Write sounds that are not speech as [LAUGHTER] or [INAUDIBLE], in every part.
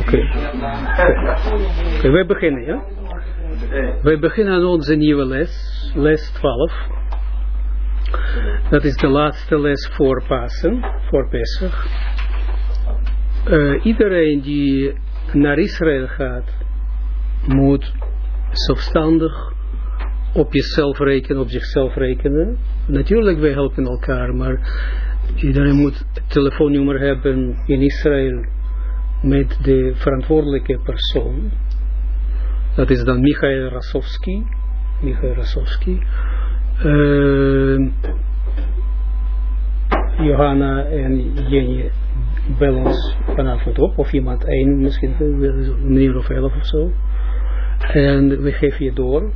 Oké. Oké, wij beginnen, ja? Wij beginnen aan onze nieuwe les, les 12. Dat is de laatste les voor Pasen, voor Pesach. Uh, iedereen die naar Israël gaat, moet zelfstandig op jezelf rekenen, op zichzelf rekenen. Natuurlijk, wij helpen elkaar, maar iedereen moet een telefoonnummer hebben in Israël met de verantwoordelijke persoon. Dat is dan Michael Rasowski. Michael Rasowski. Uh, Johanna en Jenny bel ons vanavond op, of iemand één, misschien een uur of elf of zo. En we geven je door.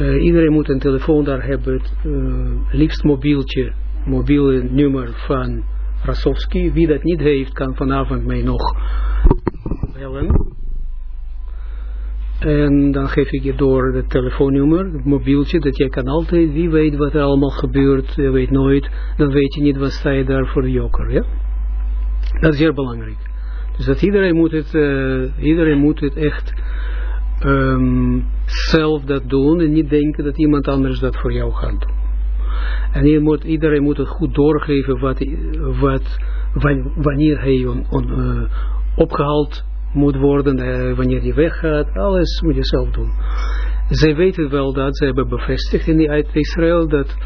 Uh, iedereen moet een telefoon daar hebben, uh, liefst mobieltje, mobiele nummer van Rasowski. Wie dat niet heeft, kan vanavond mij nog bellen. En dan geef ik je door het telefoonnummer, het mobieltje, dat jij kan altijd, wie weet wat er allemaal gebeurt, je weet nooit, dan weet je niet wat sta je daar voor de joker, ja? Dat is zeer belangrijk. Dus dat iedereen moet het, uh, iedereen moet het echt um, zelf dat doen en niet denken dat iemand anders dat voor jou gaat doen. En moet, iedereen moet het goed doorgeven wat, wat, wanneer hij uh, opgehaald moet worden, uh, wanneer je weggaat, alles moet je zelf doen. Zij weten wel dat, ze hebben bevestigd in die uit Israël, dat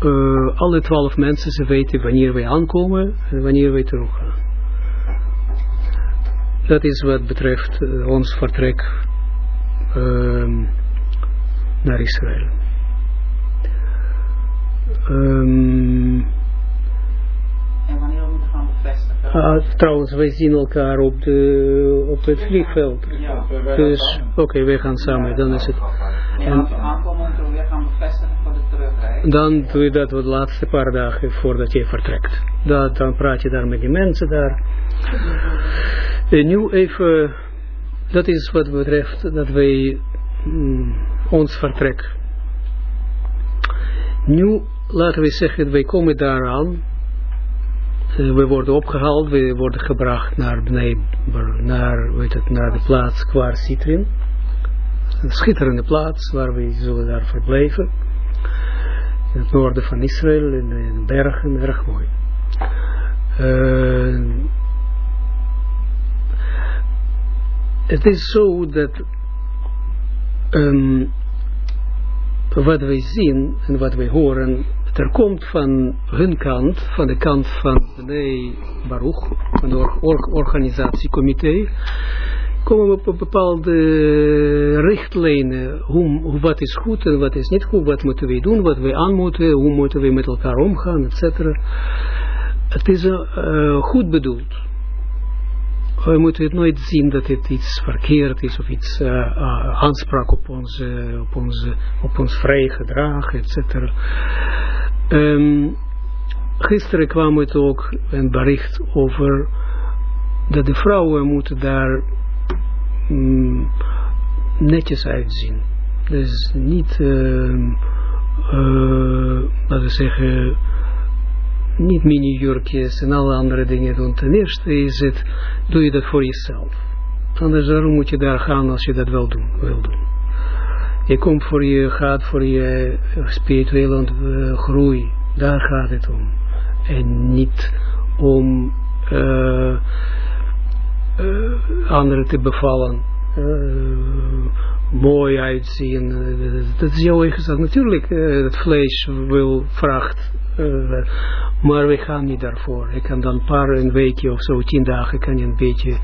uh, alle twaalf mensen, ze weten wanneer wij aankomen en wanneer wij teruggaan. Dat is wat betreft ons vertrek uh, naar Israël. Um, en wanneer we moeten gaan bevestigen? Uh, trouwens, wij zien elkaar op, de, op het vliegveld. Ja, dus, oké, okay, wij gaan samen, dan is het. En als we aankomen, moeten we weer gaan bevestigen voor de terugreis. Dan doe je dat de laatste paar dagen voordat je vertrekt. Dat, dan praat je daar met die mensen daar. En nu even, dat is wat betreft dat wij mm, ons vertrek. Nu, laten we zeggen, wij komen daaraan uh, we worden opgehaald, we worden gebracht naar, naar, weet het, naar de plaats Kwar Citrin. Een schitterende plaats waar we zullen daar verblijven. In het noorden van Israël, in de bergen, erg mooi. Uh, het is zo dat um, wat wij zien en wat wij horen er komt van hun kant, van de kant van Bnei Baruch, van de or organisatiecomité, komen op bepaalde richtlijnen, hoe, wat is goed en wat is niet goed, wat moeten we doen, wat we aan moeten, hoe moeten we met elkaar omgaan, etc. Het is uh, goed bedoeld. We moeten het nooit zien dat het iets verkeerd is of iets uh, aanspraak op, onze, op, onze, op ons vrij gedrag, etc. Um, gisteren kwam het ook een bericht over dat de vrouwen moeten daar um, netjes uitzien. Dus niet, uh, uh, laten we zeggen, niet mini-jurkjes en alle andere dingen doen. Ten eerste is het, doe je dat voor jezelf. Anders waarom moet je daar gaan als je dat wel wil doen. Je komt voor je, gaat voor je spirituele uh, groei. Daar gaat het om. En niet om uh, anderen te bevallen. mooi uitzien. dat is jouw eigen Natuurlijk, het vlees wil, vraagt. maar we gaan niet daarvoor. Ik kan dan een paar, een weekje of zo, tien dagen, kan je een beetje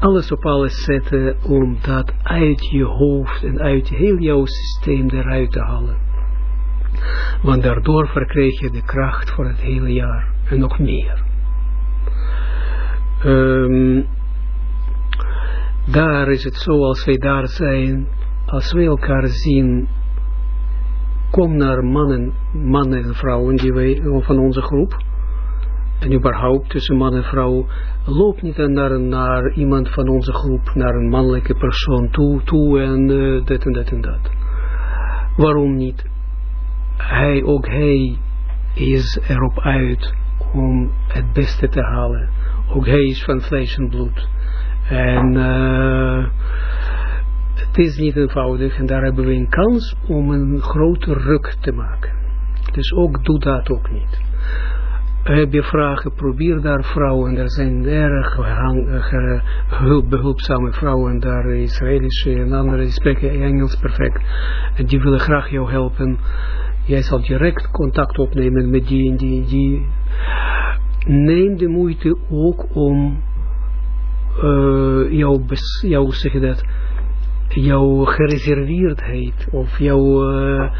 alles op alles zetten om dat uit je hoofd en uit heel jouw systeem eruit te halen. Want daardoor verkrijg je de kracht voor het hele jaar en nog meer. Um, daar is het zo als wij daar zijn, als wij elkaar zien, kom naar mannen, mannen en vrouwen die wij, van onze groep, en überhaupt tussen man en vrouw, loop niet naar, naar iemand van onze groep, naar een mannelijke persoon toe, toe en uh, dat en dat en dat. Waarom niet? Hij, ook hij is erop uit om het beste te halen, ook hij is van vlees en bloed. En uh, het is niet eenvoudig en daar hebben we een kans om een grote ruk te maken. Dus ook doe dat ook niet. Heb je vragen, probeer daar vrouwen, er zijn erg hulp, behulpzame vrouwen daar, Israëlische en andere, die spreken Engels perfect. En die willen graag jou helpen. Jij zal direct contact opnemen met die en die en die. Neem de moeite ook om jouw, jouw, zeg dat, jouw gereserveerdheid of jouw uh,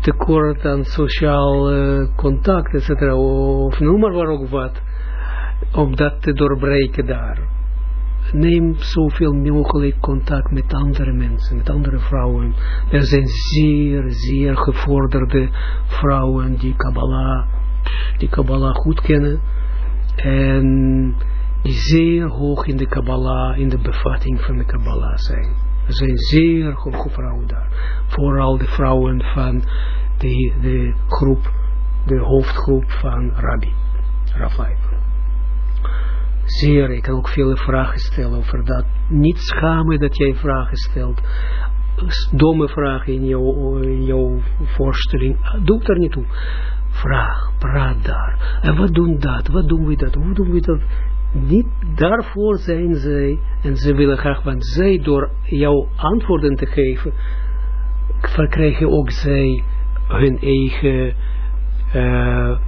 tekort aan sociaal uh, contact, etc. Of noem maar waar ook wat, om dat te doorbreken daar. Neem zoveel mogelijk contact met andere mensen, met andere vrouwen. Er zijn zeer, zeer gevorderde vrouwen die Kabbalah, die Kabbalah goed kennen. En zeer hoog in de Kabbalah, in de bevatting van de Kabbalah zijn. Er zijn zeer hoge vrouwen daar. Vooral de vrouwen van de, de groep, de hoofdgroep van Rabbi, Rafai. Zeer, ik kan ook veel vragen stellen over dat. Niet schamen dat jij vragen stelt. Domme vragen in jouw, jouw voorstelling. Doe er niet toe. Vraag, praat daar. En wat doen dat? Wat doen we dat? Hoe doen we dat? Niet daarvoor zijn zij, en ze willen graag, want zij door jouw antwoorden te geven, verkrijgen ook zij hun eigen uh,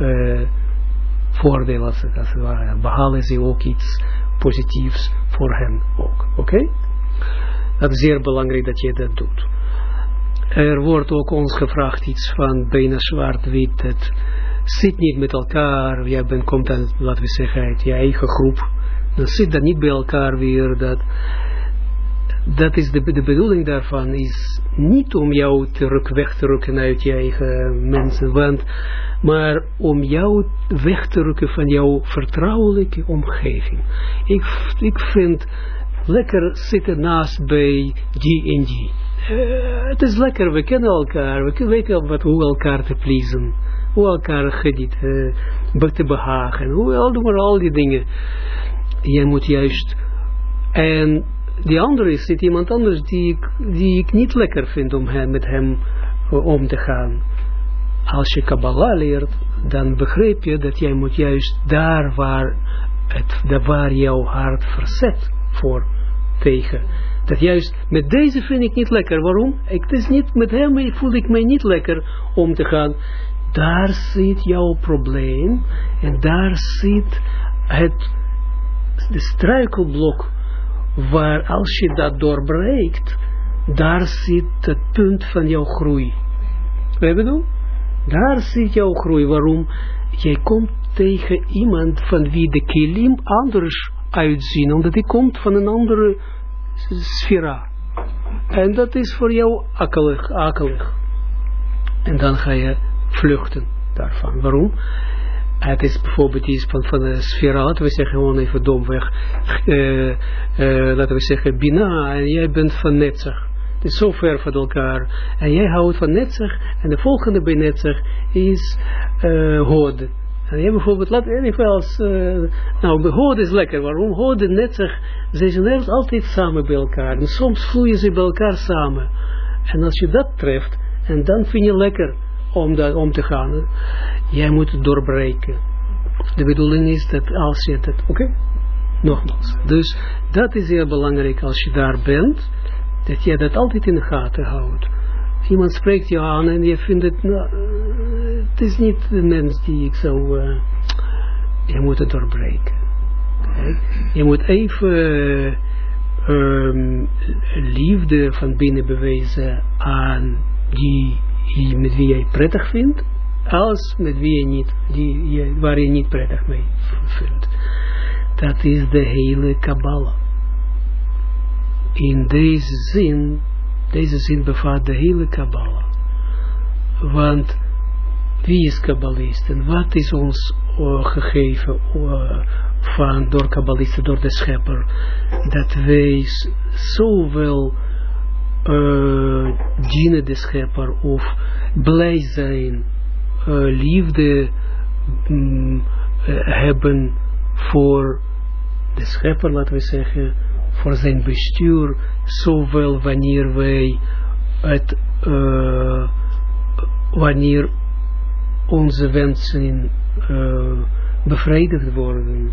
uh, voordeel, als het, ware. Behalen ze ook iets positiefs voor hen ook. Oké? Dat is zeer belangrijk dat je dat doet. Er wordt ook ons gevraagd iets van bijna zwart-wit, zit niet met elkaar, jij bent, komt dan, laten we zeggen, uit je eigen groep, dan zit dat niet bij elkaar weer, dat, dat is de, de bedoeling daarvan, is niet om jou terug weg te rukken uit je eigen mensen, want, maar om jou weg te rukken van jouw vertrouwelijke omgeving. Ik, ik vind lekker zitten naast bij die en die. Uh, het is lekker, we kennen elkaar, we weten wat, hoe elkaar te pleasen hoe elkaar gediet, uh, te behagen, hoe al we al die dingen. Je moet juist, en die andere is zit iemand anders die ik, die ik niet lekker vind om hem, met hem uh, om te gaan. Als je Kabbalah leert, dan begrijp je dat jij moet juist daar waar, het, waar jouw hart verzet voor tegen. Dat juist met deze vind ik niet lekker. Waarom? Ik, het is niet, met hem voel ik mij niet lekker om te gaan daar zit jouw probleem en daar zit het de struikelblok waar als je dat doorbreekt, daar zit het punt van jouw groei. Wat bedoel? Daar zit jouw groei. Waarom? Jij komt tegen iemand van wie de kilim anders uitzien, omdat die komt van een andere sfera. En dat is voor jou akelig, akelig. En dan ga je vluchten daarvan. Waarom? Het is bijvoorbeeld iets van, van de sfera, laten we zeggen gewoon even domweg, uh, laten we zeggen Bina, en jij bent van Netzach. Het is zo ver van elkaar. En jij houdt van Netzach, en de volgende bij Netzach is uh, Hod. En jij bijvoorbeeld, laat even als, nou, Hod is lekker, waarom? Hod en Netzach, ze zijn altijd samen bij elkaar. En soms vloeien ze bij elkaar samen. En als je dat treft, en dan vind je lekker, om, dat, om te gaan. Jij moet het doorbreken. De bedoeling is dat als je dat, oké, nogmaals. Dus dat is heel belangrijk als je daar bent, dat je dat altijd in de gaten houdt. Iemand spreekt je aan en je vindt het, nou, het is niet de mens die ik zou, uh, je moet het doorbreken. Okay? Je moet even um, liefde van binnen bewijzen aan die met wie jij prettig vindt, als met wie je niet, die, waar je niet prettig mee vindt. Dat is de hele Kabbalah. In deze zin, deze zin bevat de hele Kabbalah. Want wie is Kabbalist en wat is ons uh, gegeven uh, van, door Kabbalisten, door de schepper, dat wij zoveel uh, dienen de schepper of blij zijn, uh, liefde uh, hebben voor de schepper, laten we zeggen, voor zijn bestuur, zowel wanneer wij het, uh, wanneer onze wensen uh, bevredigd worden,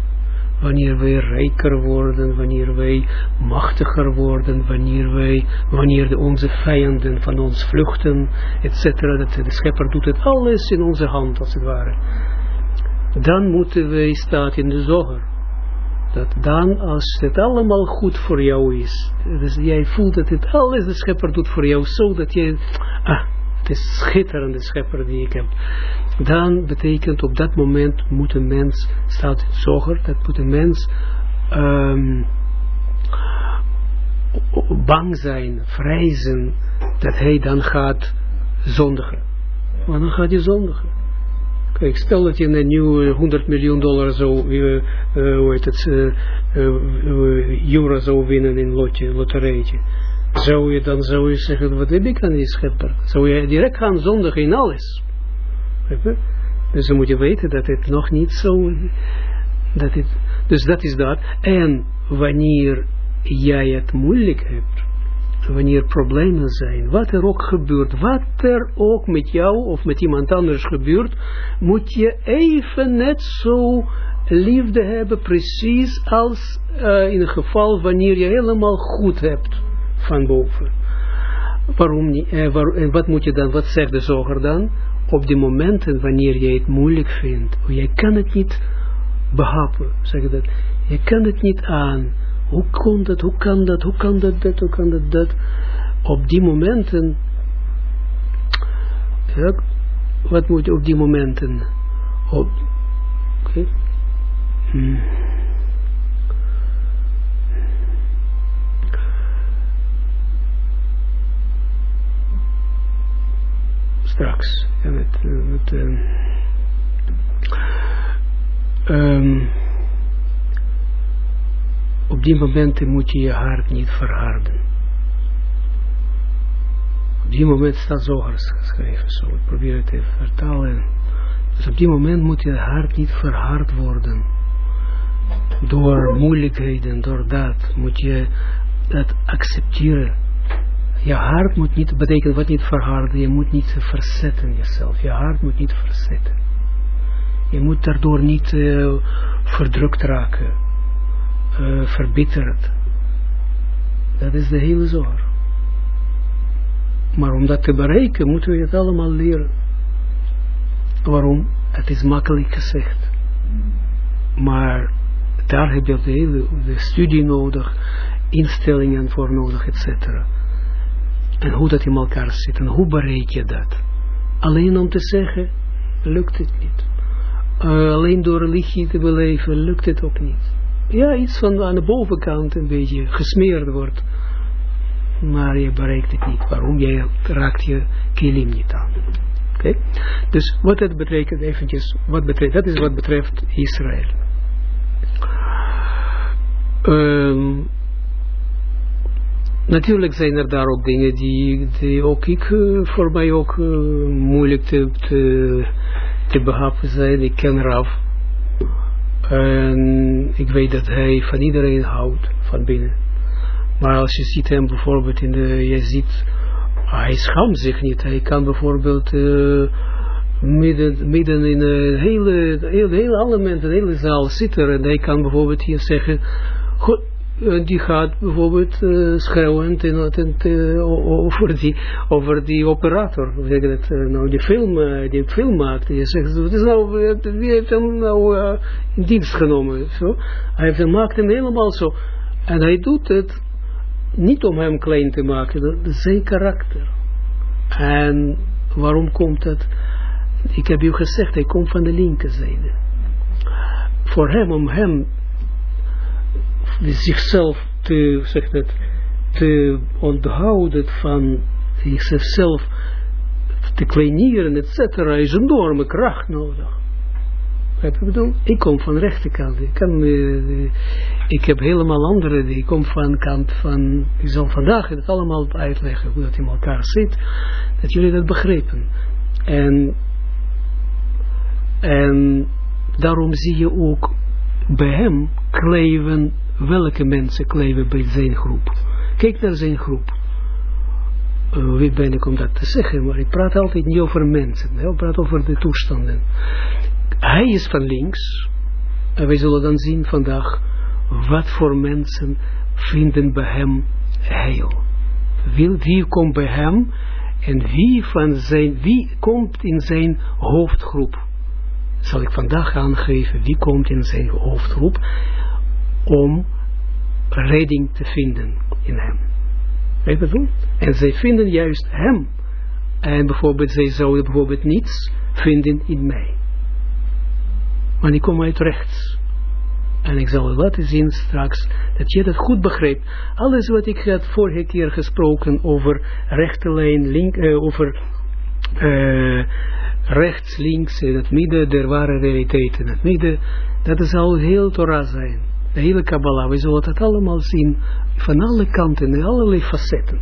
wanneer wij rijker worden, wanneer wij machtiger worden, wanneer wij, wanneer onze vijanden van ons vluchten, etc. Dat de schepper doet het alles in onze hand, als het ware. Dan moeten wij staat in de zoger. Dat dan, als het allemaal goed voor jou is, dus jij voelt dat het alles de schepper doet voor jou, zodat jij, ah, het is schitterende schepper die ik heb. Dan betekent op dat moment moet een mens, staat zoger, dat moet een mens um, bang zijn, vrezen, dat hij dan gaat zondigen. Maar dan gaat hij zondigen. Kijk, stel dat je een nieuwe 100 miljoen dollar zo, uh, uh, hoe heet het, uh, euro zou winnen in lotje, loterijtje zou je dan zou je zeggen, wat heb ik aan die schepper? Zou je direct gaan zondigen in alles. Dus moet je weten dat het nog niet zo, dat het, dus dat is dat. En wanneer jij het moeilijk hebt, wanneer problemen zijn, wat er ook gebeurt, wat er ook met jou of met iemand anders gebeurt, moet je even net zo liefde hebben, precies als uh, in het geval wanneer je helemaal goed hebt van boven. Waarom niet? En wat moet je dan, wat zegt de zoger dan? Op die momenten wanneer je het moeilijk vindt, je kan het niet behappen, zeg dat. Je kan het niet aan. Hoe komt dat, hoe kan dat, hoe kan dat, dat, hoe kan dat, dat. Op die momenten, ja, wat moet je op die momenten, op, hmm. Straks. Ja, met, met, uh, um, op die momenten moet je je hart niet verharden. Op die moment staat zo geschreven, ik probeer het even vertalen. Dus op die moment moet je hart niet verhard worden. Door moeilijkheden, door dat moet je dat accepteren je hart moet niet, betekent wat niet verharden, je moet niet verzetten jezelf. Je hart moet niet verzetten. Je moet daardoor niet uh, verdrukt raken, uh, verbitterd. Dat is de hele zorg. Maar om dat te bereiken, moeten we het allemaal leren. Waarom? Het is makkelijk gezegd. Maar daar heb je de hele studie nodig, instellingen voor nodig, etc. En hoe dat in elkaar zit. En hoe bereik je dat? Alleen om te zeggen, lukt het niet. Alleen door religie te beleven, lukt het ook niet. Ja, iets van aan de bovenkant een beetje gesmeerd wordt. Maar je bereikt het niet. Waarom? Jij raakt je kilim niet aan. Oké? Dus wat dat betekent eventjes, wat betreft, dat is wat betreft Israël. Um, Natuurlijk zijn er daar ook dingen die, die ook ik, uh, voor mij ook uh, moeilijk te, te, te behappen zijn. Ik ken Raf. En ik weet dat hij van iedereen houdt, van binnen. Maar als je ziet hem bijvoorbeeld in de, je ziet, hij schaamt zich niet. Hij kan bijvoorbeeld uh, midden, midden in een hele, hele, hele element, een hele zaal zitten en hij kan bijvoorbeeld hier zeggen, goed, die gaat bijvoorbeeld uh, schreeuwen over, die, over die operator, hoe zeg dat, uh, nou, die film, die film maakt. Je zegt, wat is nou, wie heeft hem nou in dienst genomen? Zo. Hij heeft maakt hem helemaal zo. En hij doet het niet om hem klein te maken, dat is zijn karakter. En waarom komt dat? Ik heb u gezegd, hij komt van de linkerzijde. Voor hem, om hem zichzelf te, zeg dat, te onthouden van zichzelf te kleineren, is een enorme kracht nodig. Ik bedoel, ik kom van de rechterkant. Ik, kan, ik heb helemaal andere, ik kom van kant van, ik zal vandaag het allemaal uitleggen, hoe dat in elkaar zit, dat jullie dat begrepen. En, en daarom zie je ook bij hem kleven, welke mensen kleven bij zijn groep. Kijk naar zijn groep. Uh, wie ben ik om dat te zeggen, maar ik praat altijd niet over mensen, ik praat over de toestanden. Hij is van links, en wij zullen dan zien vandaag, wat voor mensen vinden bij hem heil. Wie, wie komt bij hem, en wie, van zijn, wie komt in zijn hoofdgroep zal ik vandaag aangeven wie komt in zijn hoofdgroep om redding te vinden in hem. Weet je wat En zij vinden juist hem. En bijvoorbeeld, zij zouden bijvoorbeeld niets vinden in mij. Maar ik kom uit rechts. En ik zal laten zien straks dat je dat goed begrijpt. Alles wat ik had vorige keer gesproken over rechte lijn, link, uh, over uh, rechts, links, in het midden der ware realiteit, in het midden, dat zal heel Torah zijn. De hele Kabbalah, we zullen dat allemaal zien, van alle kanten, in allerlei facetten.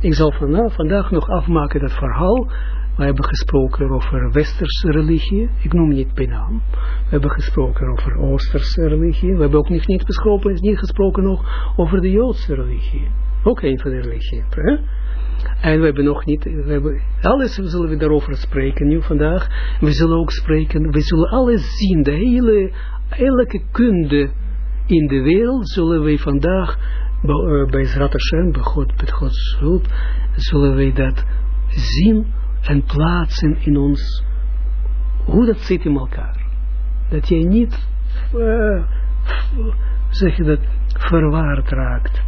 Ik zal vandaag, nog afmaken dat verhaal, we hebben gesproken over westerse religie, ik noem niet bij naam. We hebben gesproken over oosterse religie, we hebben ook niet, niet, besproken, niet gesproken nog over de joodse religie. Ook een van de religieën. En we hebben nog niet, we hebben, alles zullen we daarover spreken nu vandaag. We zullen ook spreken, we zullen alles zien, de hele, elke kunde in de wereld zullen we vandaag, bij Zrat Hashem, bij God, met Gods hulp, zullen we dat zien en plaatsen in ons, hoe dat zit in elkaar. Dat jij niet, uh, zeg je dat, verwaard raakt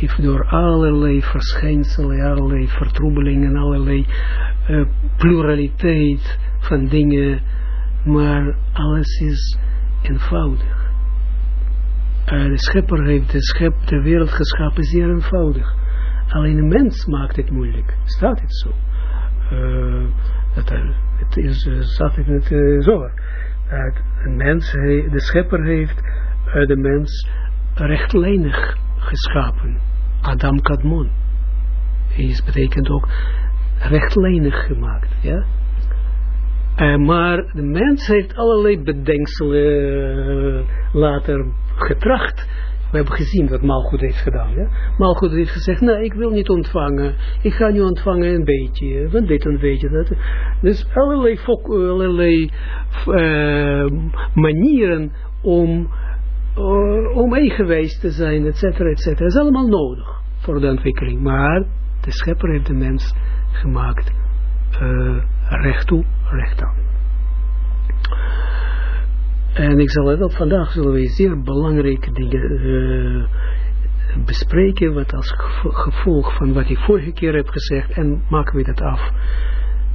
if door allerlei verschijnselen, allerlei vertroebelingen, allerlei uh, pluraliteit van dingen, maar alles is eenvoudig. Uh, de schepper heeft de, schep, de wereld geschapen zeer eenvoudig. Alleen de mens maakt het moeilijk. Staat het zo? Uh, dat, het is, staat het zo. een mens, de schepper heeft de mens rechtlijnig geschapen. Adam Kadmon. Is betekent ook rechtlijnig gemaakt. Ja? Uh, maar de mens heeft allerlei bedenkselen uh, later getracht. We hebben gezien wat Malchut heeft gedaan. Ja? Malchut heeft gezegd, nee, ik wil niet ontvangen. Ik ga nu ontvangen een beetje. Van dit een beetje. Dat. Dus allerlei, allerlei manieren om om eigenwijs te zijn, et cetera, et cetera. Dat is allemaal nodig voor de ontwikkeling. Maar de schepper heeft de mens gemaakt recht toe, recht aan. En ik zal het vandaag zullen we zeer belangrijke dingen uh, bespreken, wat als gevolg van wat ik vorige keer heb gezegd, en maken we dat af.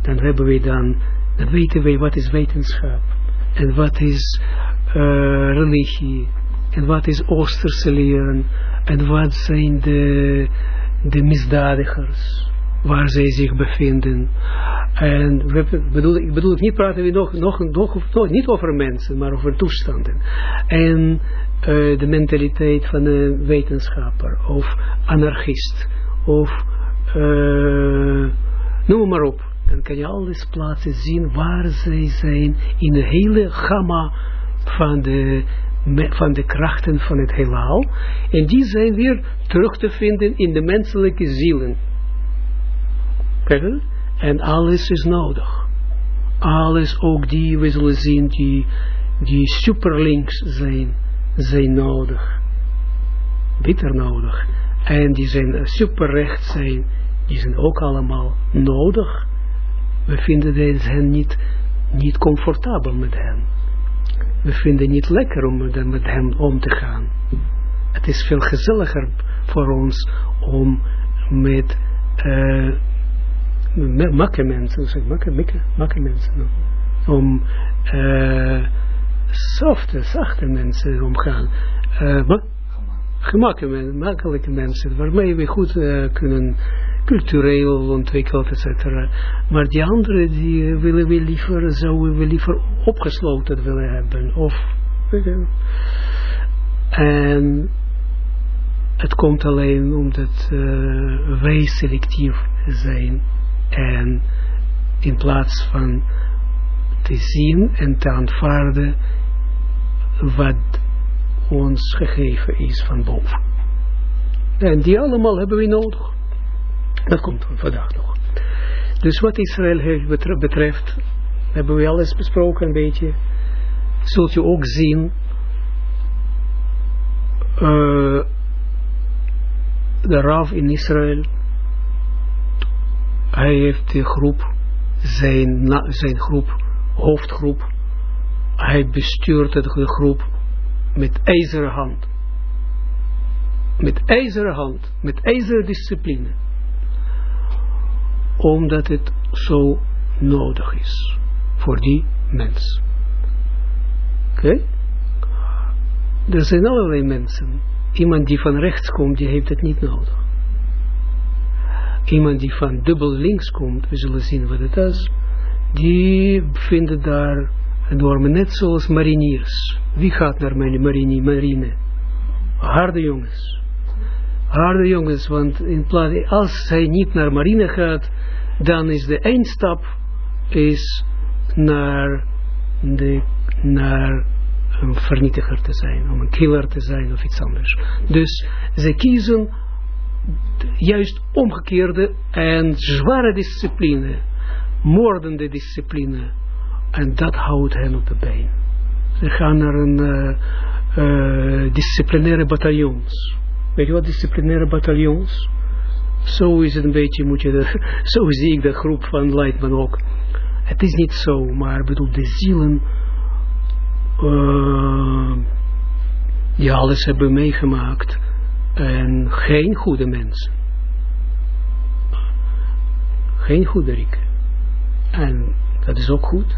Dan hebben we dan, dan weten we wat is wetenschap, en wat is uh, religie, en wat is Oosterse leren, en wat zijn de, de misdadigers, waar zij zich bevinden. En we bedoel, ik bedoel, niet praten we nog, nog, niet over mensen, maar over toestanden. En uh, de mentaliteit van een wetenschapper, of anarchist, of uh, noem maar op. Dan kan je alles plaatsen zien waar zij zijn in de hele gamma van de van de krachten van het heelal. En die zijn weer terug te vinden in de menselijke zielen. En alles is nodig. Alles, ook die, we zullen zien, die, die superlinks zijn, zijn nodig. Bitter nodig. En die zijn superrecht zijn, die zijn ook allemaal nodig. We vinden hen niet, niet comfortabel met hen we vinden het niet lekker om met hem om te gaan. Het is veel gezelliger voor ons om met uh, makke mensen, zeg makke, makke, makke mensen, om uh, softe, zachte mensen omgaan. Uh, gemakkelijke, makkelijke mensen, waarmee we goed uh, kunnen cultureel ontwikkeld, etc. Maar die anderen, die willen we liever, zouden we liever opgesloten willen hebben. Of, en het komt alleen omdat uh, wij selectief zijn. En in plaats van te zien en te aanvaarden wat ons gegeven is van boven. En die allemaal hebben we nodig. Dat komt vandaag nog. Dus wat Israël betreft, hebben we alles besproken een beetje. Zult je ook zien, uh, de Rav in Israël, hij heeft de groep, zijn, zijn groep, hoofdgroep, hij bestuurt de groep met ijzeren hand. Met ijzeren hand, met ijzeren discipline. Omdat het zo nodig is voor die mens. Oké? Er zijn allerlei mensen. Iemand die van rechts komt, die heeft het niet nodig. Iemand die van dubbel links komt, we zullen zien wat het is, die vinden daar enorme, net zoals mariniers. Wie gaat naar marine? marine? Harde jongens. Harde jongens, want in plaats, als hij niet naar marine gaat, dan is de eindstap is naar, de, naar een vernietiger te zijn, om een killer te zijn of iets anders. Dus ze kiezen juist omgekeerde en zware discipline, moordende discipline. En dat houdt hen op de been. Ze gaan naar een uh, disciplinaire bataljons. Weet je wat disciplinaire bataljons? Zo is het een beetje, moet je [LAUGHS] zo zie ik de groep van Leitman ook. Het is niet zo, maar bedoel, de zielen uh, die alles hebben meegemaakt en geen goede mensen. Geen goede rieken. En dat is ook goed.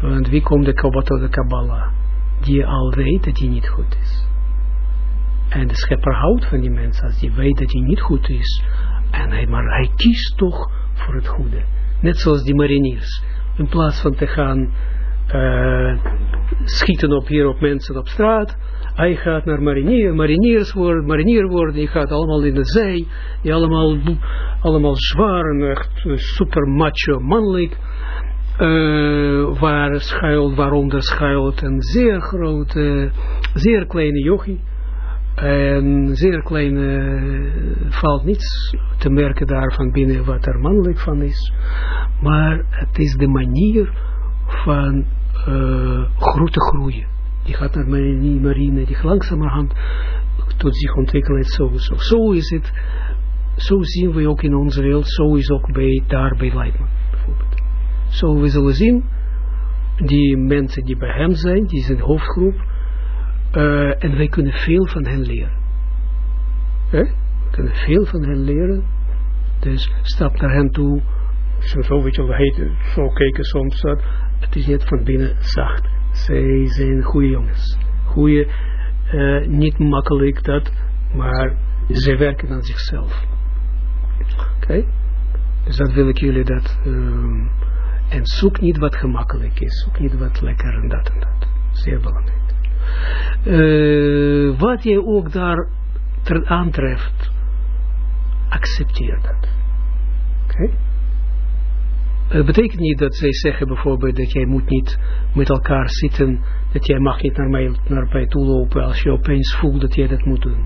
Want wie komt de Kabbalah de Kabbalah? Die al weet dat hij niet goed is. En de schepper houdt van die mensen als die weet dat hij niet goed is. En hij, maar hij kiest toch voor het goede. Net zoals die mariniers. In plaats van te gaan uh, schieten op hier op mensen op straat. Hij gaat naar marinier, mariniers worden, marinier worden, die gaat allemaal in de zee, die allemaal, allemaal zwaar en echt super macho mannelijk. Uh, waar schuilt, waaronder schuilt een zeer grote, zeer kleine yogi. En zeer kleine, valt niets te merken daar van binnen wat er mannelijk van is. Maar het is de manier van uh, grote groeien. Die gaat naar marine, marine die langzamerhand tot zich ontwikkelt. Zo, zo. zo is het, zo zien we ook in onze wereld, zo is ook bij, daar bij Leidman bijvoorbeeld. Zo we zullen zien, die mensen die bij hem zijn, die zijn hoofdgroep, uh, en wij kunnen veel van hen leren. Eh? We kunnen veel van hen leren, dus stap naar hen toe, zo weet je wel, heet, zo kijken soms, dat, het is niet van binnen zacht. Zij zijn goede jongens. Goede, uh, niet makkelijk dat, maar ze werken aan zichzelf. Oké? Dus dat wil ik jullie dat. Um, en zoek niet wat gemakkelijk is. Zoek niet wat lekker en dat en dat. Zeer belangrijk. Uh, wat je ook daar aantreft, accepteer dat. Oké? Het betekent niet dat zij zeggen bijvoorbeeld dat jij moet niet met elkaar zitten, dat jij mag niet naar mij, naar mij toe lopen als je opeens voelt dat jij dat moet doen.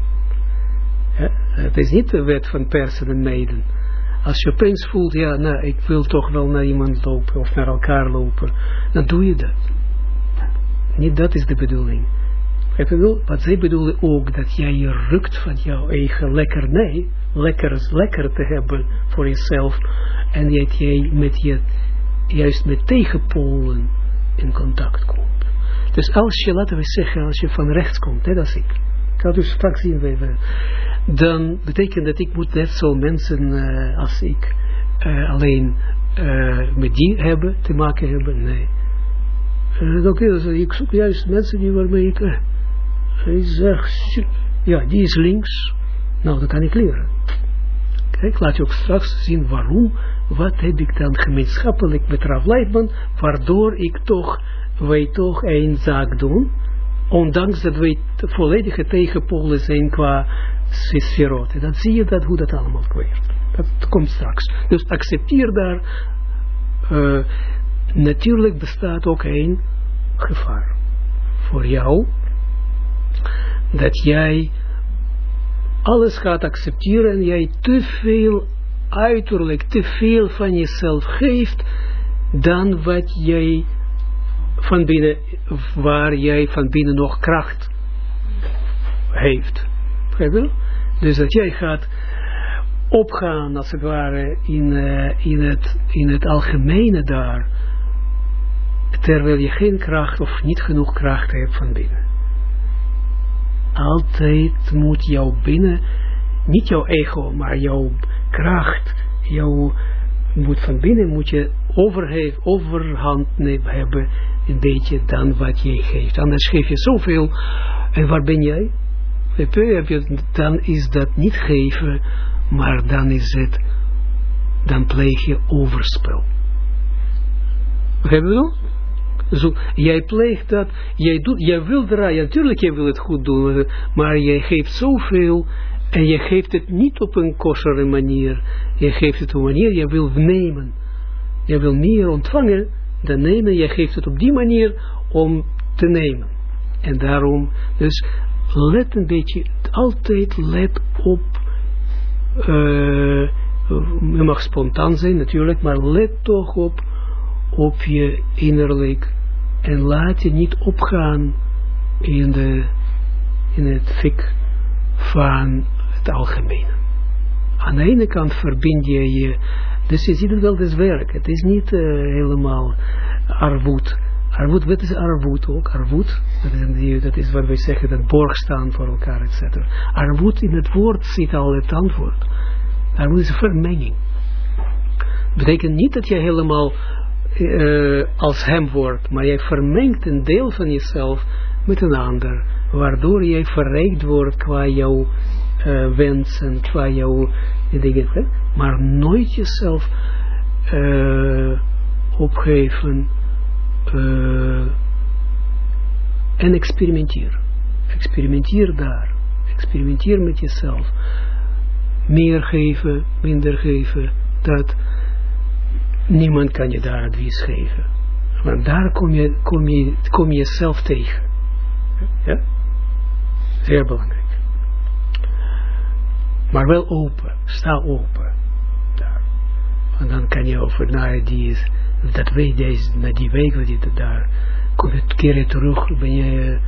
Het is niet de wet van persen en meiden. Als je opeens voelt, ja, nou, ik wil toch wel naar iemand lopen of naar elkaar lopen, dan doe je dat. Niet dat is de bedoeling. Wat zij bedoelen ook dat jij je rukt van jouw eigen lekkernij, lekker, lekker te hebben voor jezelf, en dat jij met je, juist met tegenpolen in contact komt. Dus als je, laten we zeggen, als je van rechts komt, net als ik, ik ga dus straks zien, dan betekent dat ik moet net zo mensen uh, als ik uh, alleen uh, met die hebben, te maken hebben, nee. Uh, Oké, dus ik zoek juist mensen die waarmee ik, hij zegt, ja, die is links, nou, dat kan ik leren. Kijk, laat je ook straks zien waarom wat heb ik dan gemeenschappelijk met Rav waardoor ik toch, wij toch een zaak doen, ondanks dat wij volledige tegenpolen zijn qua sferote. Dan zie je dat, hoe dat allemaal werkt. Dat komt straks. Dus accepteer daar, uh, natuurlijk bestaat ook een gevaar voor jou, dat jij alles gaat accepteren en jij te veel uiterlijk, te veel van jezelf geeft, dan wat jij van binnen, waar jij van binnen nog kracht heeft. Dus dat jij gaat opgaan, als het ware, in, uh, in, het, in het algemene daar, terwijl je geen kracht of niet genoeg kracht hebt van binnen. Altijd moet jouw binnen, niet jouw ego, maar jouw kracht, jouw, moet van binnen moet je overhef, overhand hebben, een beetje dan wat je geeft. Anders geef je zoveel, en waar ben jij? Dan is dat niet geven, maar dan is het, dan pleeg je overspel. Begrijp je dat? Zo, jij pleegt dat, jij, doet, jij wil draaien, natuurlijk jij wil het goed doen, maar jij geeft zoveel en je geeft het niet op een kosheren manier, je geeft het op een manier, je wil nemen. Je wil meer ontvangen dan nemen, je geeft het op die manier om te nemen. En daarom, dus let een beetje, altijd let op uh, je mag spontaan zijn natuurlijk, maar let toch op, op je innerlijk en laat je niet opgaan in, de, in het fik van het algemene. Aan de ene kant verbind je je, dus je ziet het wel, het werk. Het is niet uh, helemaal arvoed. Arvoed, wat is arvoed ook? Arvoed, dat is, dat is wat wij zeggen, dat borg staan voor elkaar, etc. Arvoed in het woord zit al het antwoord. Arvoed is een vermenging. Betekent niet dat je helemaal uh, als hem wordt, maar jij vermengt een deel van jezelf met een ander, waardoor jij verrijkt wordt qua jouw uh, wensen, qua jouw dingen, maar nooit jezelf uh, opgeven en experimenteer. Experimenteer daar. Experimenteer met jezelf. Meer geven, minder geven, dat niemand kan je daar advies geven. Want daar kom je, kom je, kom je zelf tegen. Ja? Zeer belangrijk. Maar wel open. Sta open. Daar. En dan kan je over naar die, dat weet deze, naar die week, wat je daar, kom je, keer je terug, ben je,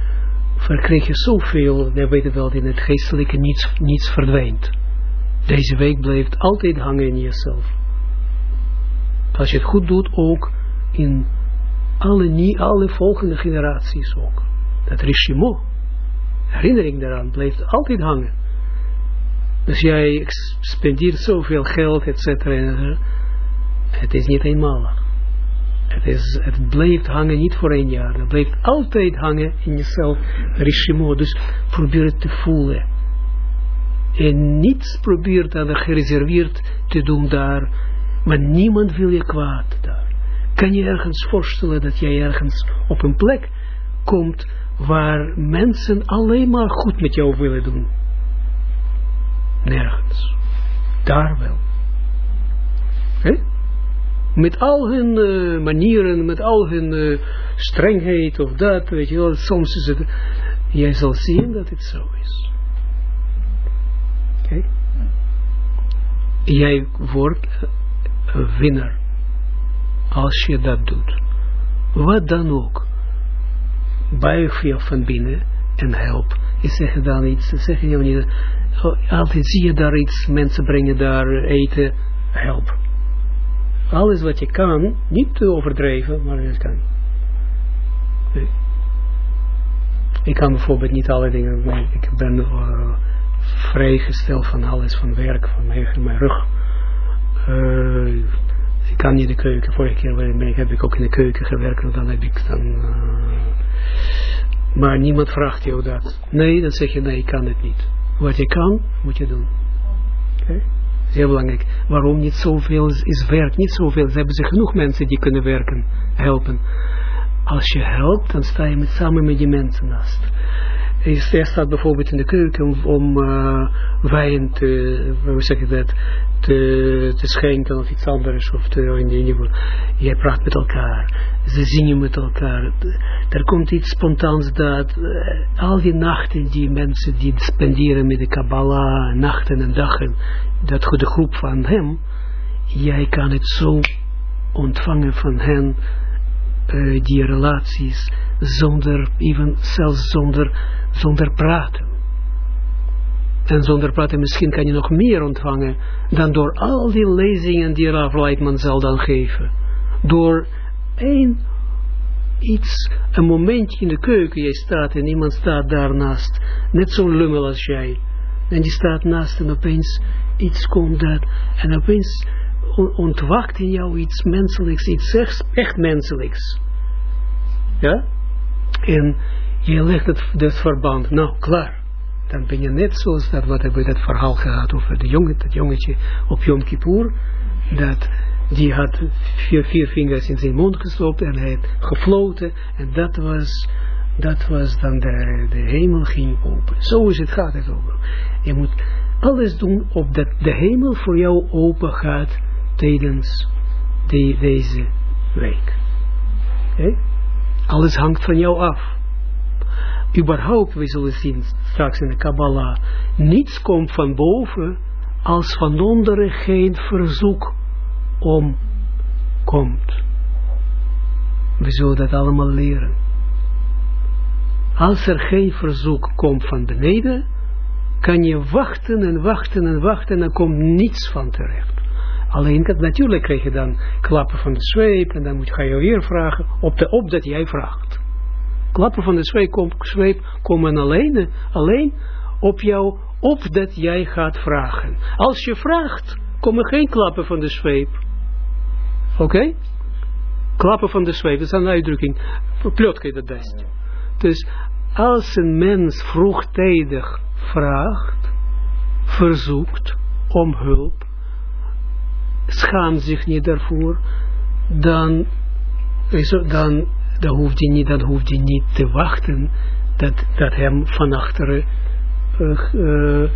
verkrijg je zoveel, dan weet je wel, in het geestelijke niets, niets verdwijnt. Deze week blijft altijd hangen in jezelf. Als je het goed doet, ook in alle, alle volgende generaties ook. Dat rishimo, herinnering daaraan, blijft altijd hangen. Dus jij spendeert zoveel geld, et cetera. Het is niet eenmalig. Het, is, het blijft hangen niet voor één jaar. Het blijft altijd hangen in jezelf. Rishimo, dus probeer het te voelen. En niets probeert dat gereserveerd te doen daar maar niemand wil je kwaad daar. Kan je ergens voorstellen dat jij ergens op een plek komt waar mensen alleen maar goed met jou willen doen? Nergens. Daar wel. He? Met al hun uh, manieren, met al hun uh, strengheid of dat, weet je wel, soms is het, jij zal zien dat het zo is. Oké? Jij wordt winnaar. Als je dat doet. Wat dan ook. Buig je van binnen en help. Je zegt dan iets, zeg je niet, altijd zie je daar iets, mensen brengen daar eten, help. Alles wat je kan, niet te overdrijven, maar je kan. Ik kan bijvoorbeeld niet alle dingen, ik ben uh, vrijgesteld van alles, van werk, van mijn rug uh, ik kan niet de keuken. Vorige keer heb ik ook in de keuken gewerkt. Dan heb ik dan... Uh, maar niemand vraagt jou dat. Nee, dan zeg je nee, ik kan het niet. Wat je kan, moet je doen. Oké? Okay? Heel belangrijk. Waarom niet zoveel is, is werk? Niet zoveel. Ze hebben ze genoeg mensen die kunnen werken, helpen. Als je helpt, dan sta je met, samen met die mensen naast. Hij staat bijvoorbeeld in de keuken om, uh, wijn te, dat, te, te schenken of iets anders. Of te, in geval, jij praat met elkaar, ze zingen met elkaar. Er komt iets spontaans dat uh, al die nachten die mensen die spenderen met de Kabbalah, nachten en dagen, dat de groep van hem, jij kan het zo ontvangen van hen, uh, die relaties, zonder, even zelfs zonder, zonder praten. En zonder praten misschien kan je nog meer ontvangen dan door al die lezingen die Rav Leitman zal dan geven. Door één iets, een momentje in de keuken, jij staat en iemand staat daarnaast, net zo'n lummel als jij. En die staat naast en opeens iets komt dat, en opeens ontwacht in jou iets menselijks, iets echt, echt menselijks. Ja? En je legt het, het verband, nou klaar. Dan ben je net zoals dat, wat hebben dat verhaal gehad over de jongen, dat jongetje op Yom Kippur, dat die had vier, vier vingers in zijn mond gestopt en hij had gefloten en dat was, dat was dan de, de hemel ging open. Zo is het, gaat het over. Je moet alles doen op dat de hemel voor jou open gaat tijdens die, deze week. Okay? Alles hangt van jou af. Überhaupt, we zullen zien straks in de Kabbalah, niets komt van boven als van onderen geen verzoek om komt. We zullen dat allemaal leren. Als er geen verzoek komt van beneden, kan je wachten en wachten en wachten en er komt niets van terecht. Alleen, natuurlijk krijg je dan klappen van de zweep en dan moet, ga je weer vragen op de op dat jij vraagt. Klappen van de zweep, kom, zweep komen alleen, alleen op jou op dat jij gaat vragen. Als je vraagt, komen geen klappen van de zweep. Oké? Klappen van de zweep, dat is een uitdrukking. Plotke dat best. Dus als een mens vroegtijdig vraagt, verzoekt om hulp, schaamt zich niet daarvoor, dan, dan, dan, hoeft hij niet, dan hoeft hij niet te wachten dat, dat hem van achteren uh, uh,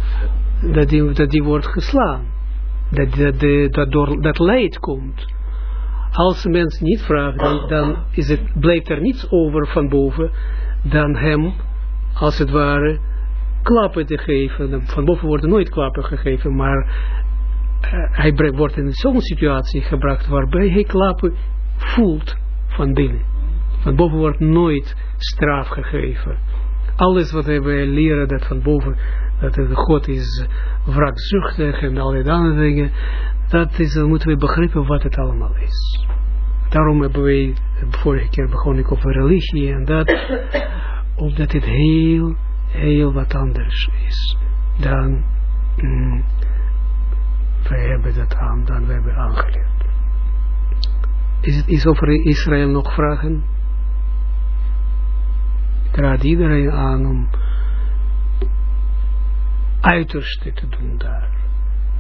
dat, die, dat die wordt geslaan. Dat, dat, dat, door, dat leid komt. Als een mens niet vraagt, dan, is het, blijft er niets over van boven dan hem, als het ware, klappen te geven. Van boven worden nooit klappen gegeven, maar uh, hij wordt in zo'n situatie gebracht waarbij hij klappen voelt van binnen. Van boven wordt nooit straf gegeven. Alles wat wij leren, dat van boven, dat God is wraakzuchtig en al die andere dingen, dat is, dan moeten we begrijpen wat het allemaal is. Daarom hebben wij, vorige keer begon ik over religie en dat, [COUGHS] omdat het heel, heel wat anders is dan mm, wij hebben dat aan, dan we hebben aangeleerd. Is het iets over Israël nog vragen? Raad iedereen aan om uiterste te doen daar.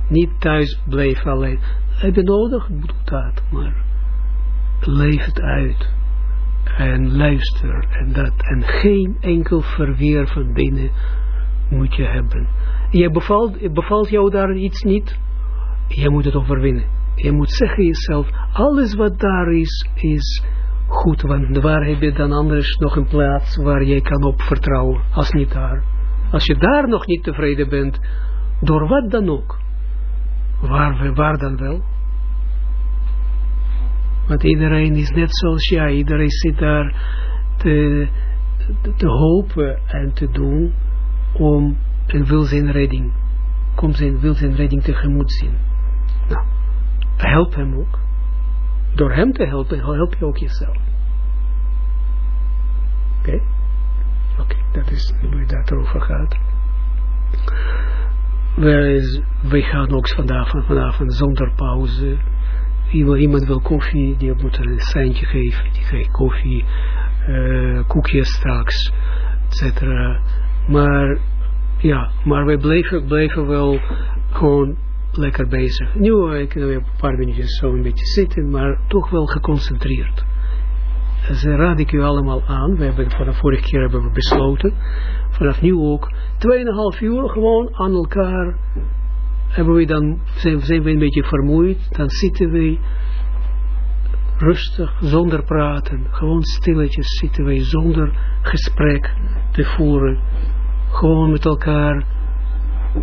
Niet thuis blijven alleen. Heb je nodig? Doe dat, maar leef het uit. En luister. En, dat, en geen enkel verweer van binnen moet je hebben. Je bevalt, bevalt jou daar iets niet? je moet het overwinnen. Je moet zeggen jezelf, alles wat daar is, is goed, want waar heb je dan anders nog een plaats waar je kan op vertrouwen, als niet daar. Als je daar nog niet tevreden bent, door wat dan ook, waar, waar dan wel? Want iedereen is net zoals jij, iedereen zit daar te, te hopen en te doen om een wil zijn redding, om zijn wil zijn redding tegemoet zien. Nou, help hem ook. Door hem te helpen, help je ook jezelf. Oké? Oké, dat is waar dat over gaat. Wij gaan ook vandaag, vanavond zonder pauze. Iemand wil koffie, die moet een seintje geven. Die krijgt koffie, uh, koekjes straks, etc. Maar ja, maar wij blijven, blijven wel gewoon lekker bezig. Nu ik kan een paar minuutjes zo een beetje zitten, maar toch wel geconcentreerd. Ze raad ik u allemaal aan, we hebben van de vorige keer hebben we besloten, vanaf nu ook, 2,5 uur gewoon aan elkaar, hebben we dan, zijn, zijn we een beetje vermoeid, dan zitten we rustig, zonder praten, gewoon stilletjes zitten we zonder gesprek te voeren, gewoon met elkaar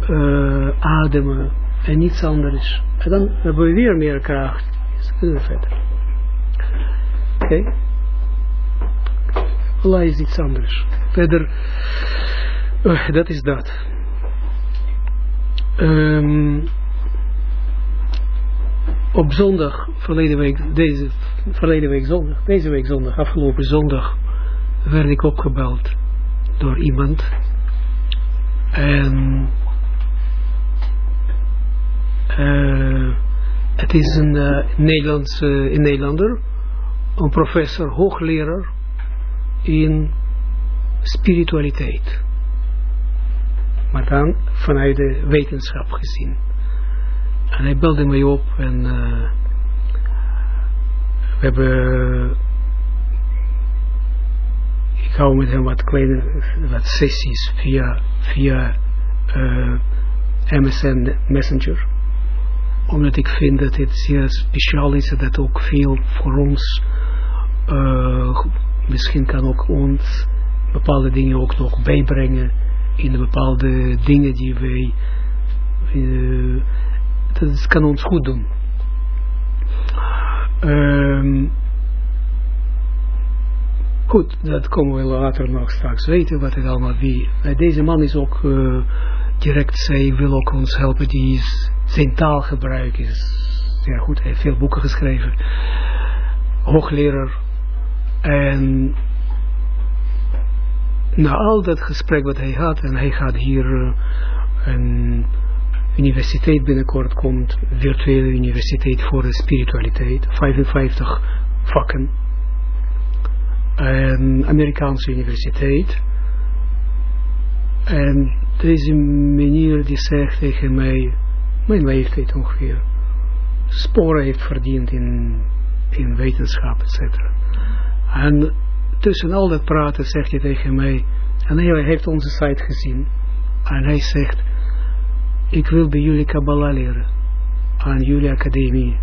uh, ademen en niets anders. En dan hebben we weer meer kracht. Dus kunnen we verder. Allah is iets anders. Verder, uh, dat is dat. Um, op zondag, verleden week, deze, verleden week zondag, deze week zondag, afgelopen zondag, werd ik opgebeld door iemand. En uh, het is een uh, Nederlandse, een Nederlander, een professor, hoogleraar in spiritualiteit. Maar dan vanuit de wetenschap gezien. En hij belde mij op en uh, we hebben, ik hou met hem wat kleine, wat sessies via, via uh, MSN Messenger. Omdat ik vind dat het zeer speciaal is, dat ook veel voor ons, uh, misschien kan ook ons bepaalde dingen ook nog bijbrengen in de bepaalde dingen die wij uh, dat kan ons goed doen. Um, goed, dat komen we later nog straks weten, wat het allemaal wie. Deze man is ook uh, direct, zij wil ook ons helpen, die is, zijn taalgebruik is ja goed, hij heeft veel boeken geschreven, hoogleraar, en na al dat gesprek wat hij had, en hij gaat hier uh, een universiteit binnenkort komt, virtuele universiteit voor de spiritualiteit, 55 vakken. Een Amerikaanse universiteit. En deze meneer die zegt tegen mij, mijn leeftijd ongeveer, sporen heeft verdiend in, in wetenschap, etc. En tussen al dat praten zegt hij tegen mij, en hij heeft onze site gezien, en hij zegt, ik wil bij jullie Kabbalah leren. Aan jullie academie.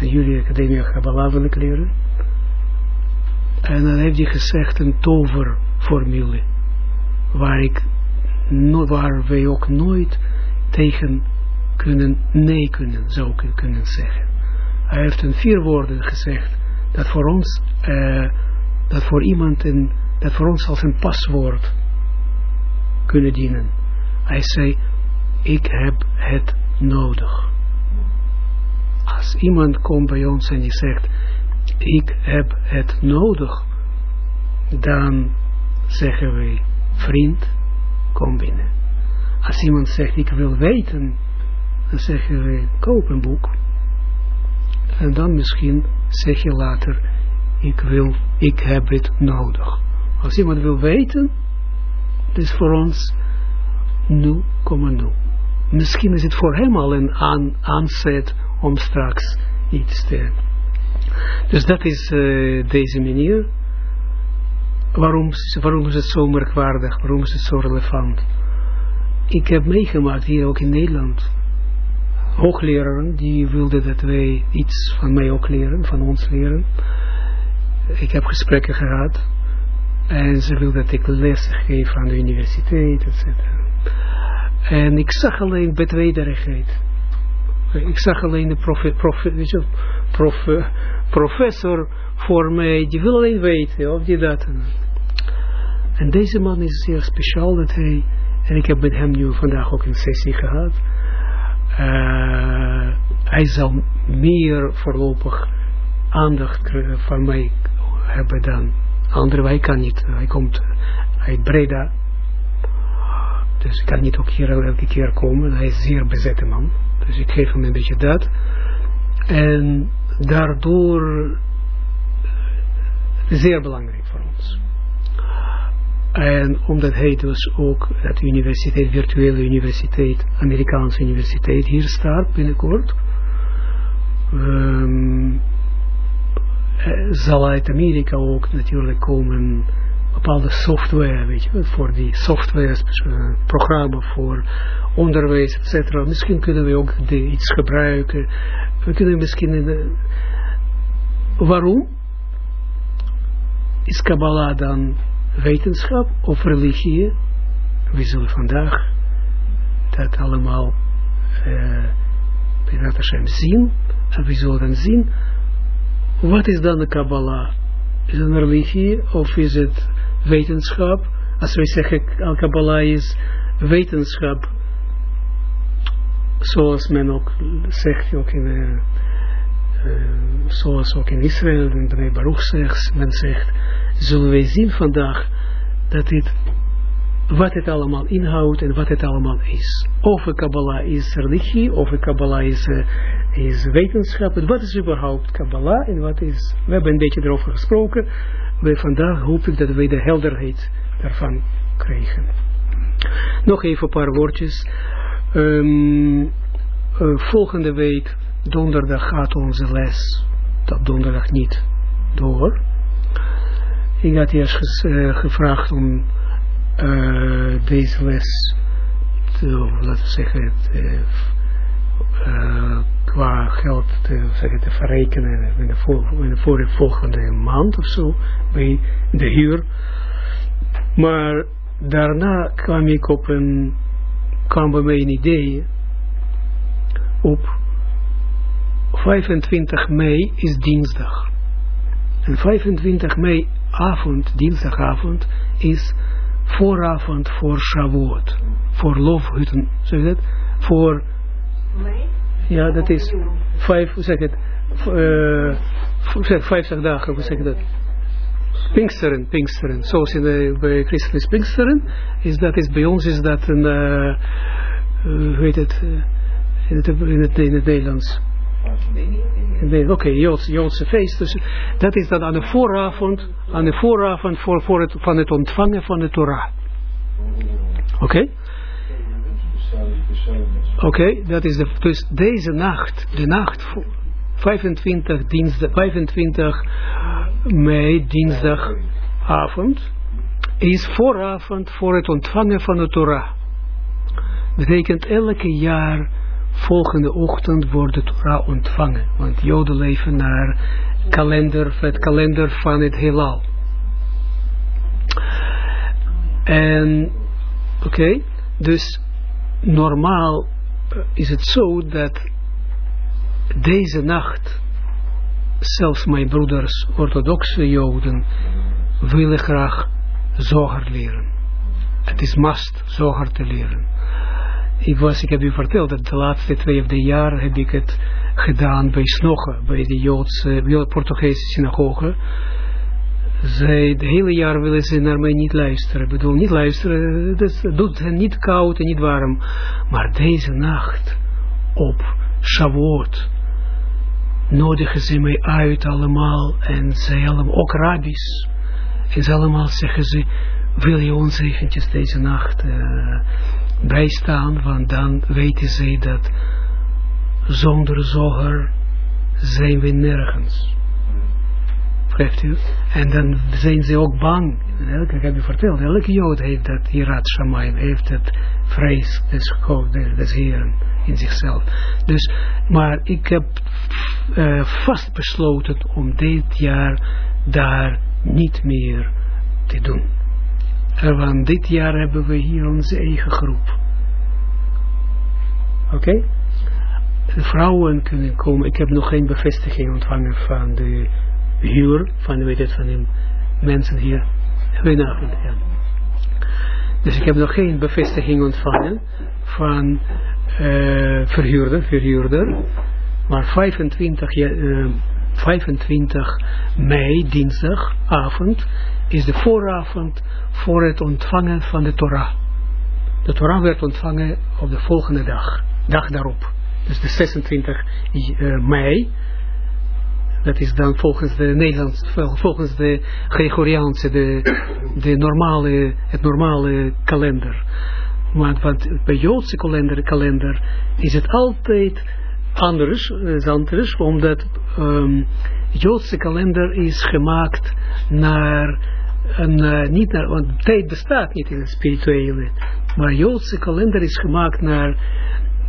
Aan jullie academie Kabbalah wil ik leren. En dan heeft hij gezegd een toverformule. Waar ik, wij ook nooit tegen kunnen, nee kunnen, zou kunnen zeggen. Hij heeft een vier woorden gezegd. Dat voor ons, uh, dat voor iemand, een, dat voor ons als een paswoord kunnen dienen. Hij zei, ik heb het nodig. Als iemand komt bij ons en die zegt, ik heb het nodig, dan zeggen wij, vriend, kom binnen. Als iemand zegt, ik wil weten, dan zeggen wij, koop een boek. En dan misschien zeg je later, ik wil, ik heb het nodig. Als iemand wil weten, dat is voor ons 0,0. Misschien is het voor hem al een aan, aanzet om straks iets te... Dus dat is uh, deze manier. Waarom, waarom is het zo merkwaardig? Waarom is het zo relevant? Ik heb meegemaakt hier ook in Nederland. Hoogleraren die wilden dat wij iets van mij ook leren, van ons leren. Ik heb gesprekken gehad. En ze wilden dat ik les geef aan de universiteit, etc. En ik zag alleen bedwederigheid. Ik zag alleen de professor voor mij, die wil alleen weten of die dat. En deze man is zeer speciaal dat hij, en ik heb met hem nu vandaag ook een sessie gehad. Uh, hij zal meer voorlopig aandacht van mij hebben dan andere. Hij kan niet, hij komt uit Breda dus ik kan niet ook hier elke keer komen. Hij is zeer bezette man. Dus ik geef hem een beetje dat. En daardoor eh, zeer belangrijk. En omdat hij dus ook dat universiteit, virtuele universiteit, Amerikaanse universiteit hier staat binnenkort. Um, zal uit Amerika ook natuurlijk komen bepaalde software, weet je, voor die software, uh, programma voor onderwijs, etc. Misschien kunnen we ook iets gebruiken. We kunnen misschien, de, waarom is Kabbalah dan wetenschap of religie? We zullen vandaag dat allemaal uh, zien en we zullen dan zien wat is dan de Kabbalah? Is het een religie of is het wetenschap? Als wij zeggen, Al-Kabbalah is wetenschap, zoals men ook zegt, ook in, uh, zoals ook in Israël, in Baruch zegt, men zegt, zullen wij zien vandaag dat dit, wat het allemaal inhoudt en wat het allemaal is. Of een Kabbalah is religie, of een Kabbalah is, uh, is wetenschap. Wat is überhaupt Kabbalah en wat is... We hebben een beetje erover gesproken. We vandaag hoop ik dat we de helderheid daarvan krijgen. Nog even een paar woordjes. Um, uh, volgende week, donderdag, gaat onze les, dat donderdag niet, door. Ik had eerst uh, gevraagd om uh, deze les, te, laten zeggen, te, qua geld te, zeggen, te verrekenen in de, voor, in de volgende maand of zo, bij de huur. Maar daarna kwam ik op een, kwam bij mij een idee op 25 mei is dinsdag. En 25 mei avond, dinsdagavond, is vooravond voor Shavuot. Voor lofhutten, zeg je dat? Voor... Ja, dat is vijf, hoe zeg het, uh, zeg, 50 dagen, hoe zeg je dat? Pinksteren, Pinksteren. Zoals in de, bij christelijk Pinksteren, is dat is, bij ons is dat een, uh, hoe heet het, in het, in het, in het Nederlands. Oké, Joodse feest. Dus dat is dan aan de vooravond, aan de vooravond voor, voor het, van het ontvangen van de Torah. Oké? Oké, dat is de, dus deze nacht, de nacht 25, dinsdag, 25 mei, dinsdagavond, is vooravond voor het ontvangen van de Torah. Betekent elke jaar volgende ochtend wordt de Torah ontvangen. Want Joden leven naar kalender, het kalender van het heelal. En, oké, dus normaal eh, is het zo dat deze nacht, zelfs mijn broeders, orthodoxe Joden, willen graag zoger leren. Het is must zoger te leren. Ik, was, ik heb u verteld dat de laatste twee of drie jaar heb ik het gedaan bij Snoche, bij de Joodse, Portugese synagoge. Zij, het hele jaar willen ze naar mij niet luisteren. Ik bedoel, niet luisteren, dat doet hen niet koud en niet warm. Maar deze nacht, op Shavuot, nodigen ze mij uit allemaal. En zij allemaal, ook rabbis. En ze allemaal zeggen ze, wil je ons eventjes deze nacht uh, bijstaan, want dan weten ze dat zonder zoger zijn we nergens. Begrijpt u? En dan zijn ze ook bang. Elke, ik heb je verteld, elke Jood heeft dat Hirat Shamayim, heeft het vrees des, des Heeren in zichzelf. Dus, maar ik heb uh, vast besloten om dit jaar daar niet meer te doen. Want dit jaar hebben we hier onze eigen groep. Oké? De vrouwen kunnen komen. Ik heb nog geen bevestiging ontvangen van de huur, van, weet het, van de mensen hier. Goedenavond, ja. Dus ik heb nog geen bevestiging ontvangen van uh, verhuurder, verhuurder. Maar 25, uh, 25 mei, dinsdagavond, is de vooravond voor het ontvangen van de Torah. De Torah werd ontvangen op de volgende dag, dag daarop. Dus de 26 uh, mei dat is dan volgens de Nederlands, volgens de Gregoriaanse, de, de normale, het normale kalender. Want, want bij Joodse kalender, kalender is het altijd anders, anders omdat um, Joodse kalender is gemaakt naar een, uh, niet naar, want tijd bestaat niet in het spirituele, maar Joodse kalender is gemaakt naar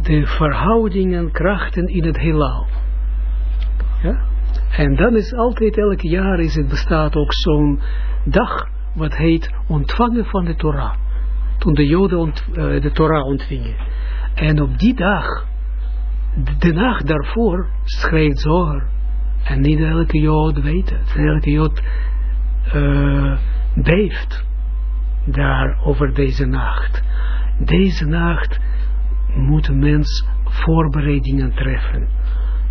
de verhoudingen, krachten in het heelal. Ja? En dan is altijd, elk jaar is het bestaat ook zo'n dag, wat heet ontvangen van de Torah. Toen de Joden uh, de Torah ontvingen. En op die dag, de nacht daarvoor, schreef Zoger. En niet elke Jood weet het. Elke Jood uh, beeft daar over deze nacht. Deze nacht moet een mens voorbereidingen treffen.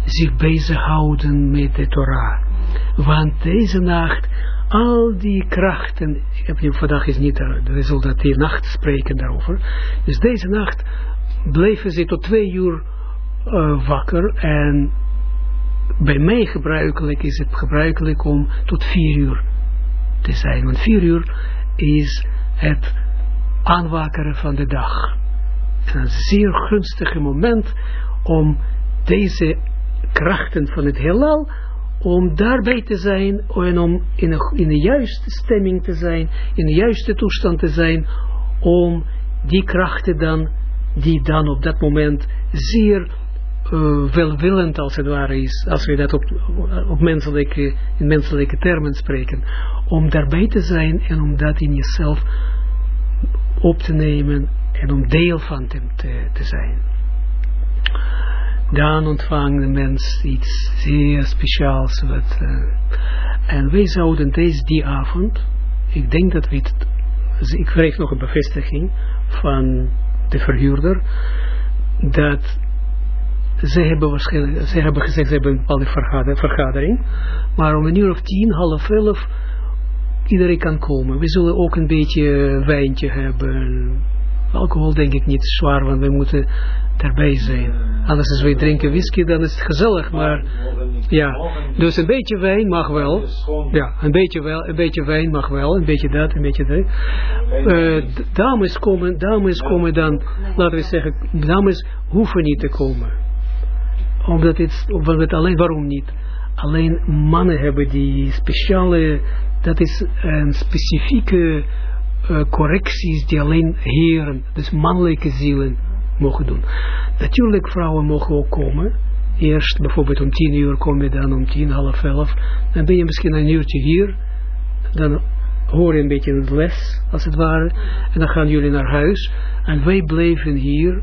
Zich bezighouden met de Torah. Want deze nacht, al die krachten, ik heb nu vandaag is niet, we zullen dat die nacht spreken daarover. Dus deze nacht bleven ze tot twee uur uh, wakker en bij mij gebruikelijk is het gebruikelijk om tot vier uur te zijn. Want vier uur is het aanwakeren van de dag. En een zeer gunstig moment om deze krachten van het heelal, om daarbij te zijn en om in, in de juiste stemming te zijn, in de juiste toestand te zijn, om die krachten dan, die dan op dat moment zeer uh, welwillend als het ware is, als we dat op, op menselijke, in menselijke termen spreken, om daarbij te zijn en om dat in jezelf op te nemen en om deel van te, te, zijn. Dan ontvangt de mens iets zeer speciaals. Wat, uh, en wij zouden deze die avond, ik denk dat we het, ik kreeg nog een bevestiging van de verhuurder, dat ze hebben waarschijnlijk, ze hebben gezegd, ze hebben een bepaalde vergadering, maar om een uur of tien, half elf, iedereen kan komen. We zullen ook een beetje wijntje hebben. Alcohol denk ik niet zwaar, want we moeten daarbij zijn. Anders als wij drinken whisky, dan is het gezellig, maar ja. Dus een beetje wijn mag wel. Ja, een beetje, wel, een beetje wijn mag wel, een beetje dat, een beetje dat. Uh, dames komen, dames komen dan, laten we zeggen, dames hoeven niet te komen. Omdat omdat het alleen, waarom niet? Alleen mannen hebben die speciale dat is een specifieke uh, correcties die alleen heren, dus mannelijke zielen, mogen doen. Natuurlijk, vrouwen mogen ook komen. Eerst bijvoorbeeld om tien uur kom je dan om tien, half elf. Dan ben je misschien een uurtje hier. Dan hoor je een beetje het les, als het ware. En dan gaan jullie naar huis. En wij blijven hier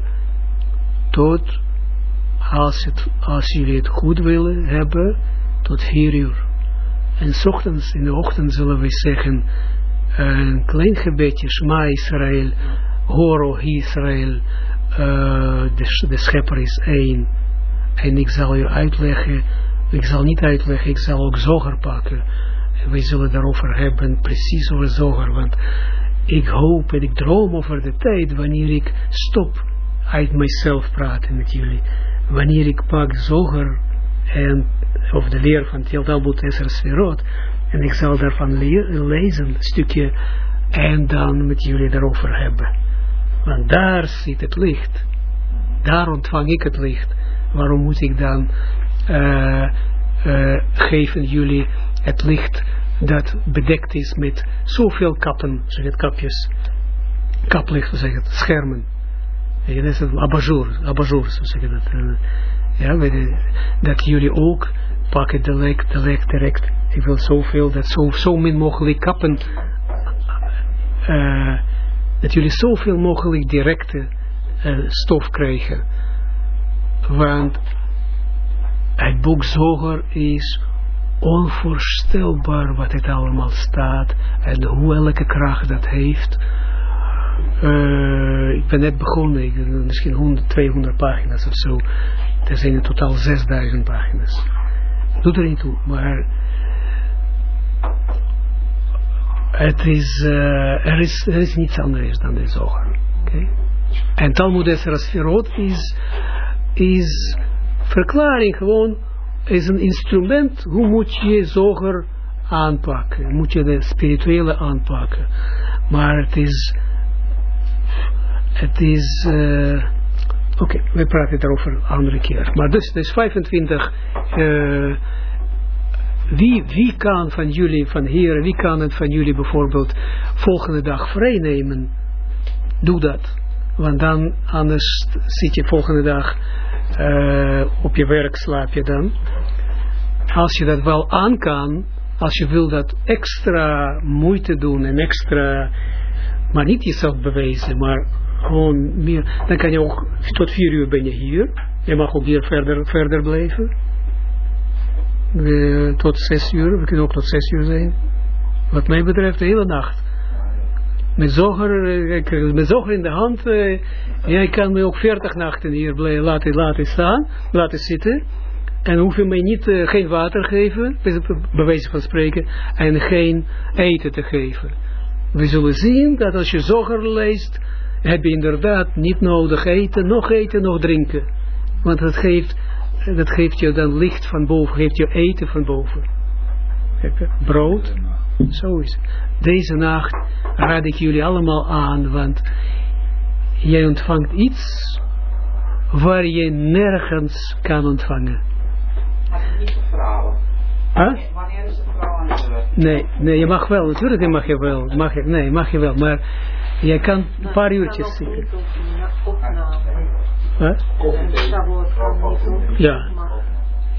tot, als, het, als jullie het goed willen hebben, tot vier uur. En s ochtends, in de ochtend zullen we zeggen, een klein gebedje, Shema Israël, Horo Israël, uh, de, de schepper is één. En ik zal je uitleggen, ik zal niet uitleggen, ik zal ook zoger pakken. En we zullen daarover hebben, precies over zoger, want ik hoop en ik droom over de tijd wanneer ik stop uit mijzelf praten met jullie. Wanneer ik pak zoger en of de leer van Tildabut Esser Sferot, en ik zal daarvan lezen, een stukje, en dan met jullie daarover hebben. Want daar zit het licht. Daar ontvang ik het licht. Waarom moet ik dan uh, uh, geven jullie het licht dat bedekt is met zoveel kappen, zeg het kapjes, kaplicht, zeg het, schermen. En dat is een abajour, abajour, zo zeg je dat. Ja, dat jullie ook pakken de lek, de lek direct. Ik wil zoveel, dat zo, zo min mogelijk kappen, uh, dat jullie zoveel mogelijk directe uh, stof krijgen. Want het boek Zoger is onvoorstelbaar wat het allemaal staat en hoe elke kracht dat heeft. Uh, ik ben net begonnen, ik, misschien 100, 200 pagina's of zo. Er zijn in totaal 6000 pagina's. Doet er niet toe, maar het is, uh, er, is, er is niets anders dan de zoger. Okay? En Talmud Esra Sferot is, is verklaring gewoon, is een instrument, hoe moet je zoger aanpakken, moet je de spirituele aanpakken. Maar het is, het is, uh, Oké, we praten daarover een andere keer. Maar dus, dus 25 uh, wie, wie kan van jullie, van heren, wie kan het van jullie bijvoorbeeld volgende dag vrij nemen? Doe dat. Want dan, anders zit je volgende dag uh, op je werk, slaap je dan. Als je dat wel aan kan, als je wil dat extra moeite doen en extra, maar niet jezelf bewijzen, maar gewoon meer, dan kan je ook, tot vier uur ben je hier. Je mag ook hier verder, verder blijven. Uh, tot zes uur, we kunnen ook tot zes uur zijn. Wat mij betreft de hele nacht. Met zoger, eh, met zoger in de hand, uh, jij kan me ook veertig nachten hier blijven, laten, staan, laten zitten. En hoef je mij niet, geen water geven, bij wijze van spreken, en geen eten te geven. We zullen zien dat als je zoger leest, heb je inderdaad niet nodig eten, nog eten, nog drinken. Want dat geeft, dat geeft je dan licht van boven, geeft je eten van boven. Brood, zo is het. Deze nacht raad ik jullie allemaal aan, want jij ontvangt iets waar je nergens kan ontvangen. Huh? Wanneer is het vrouw aan de beurt? Nee, nee, je mag wel, natuurlijk mag je wel. Mag je, nee, mag je wel, maar jij kan een paar uurtjes zitten. Huh? Ja.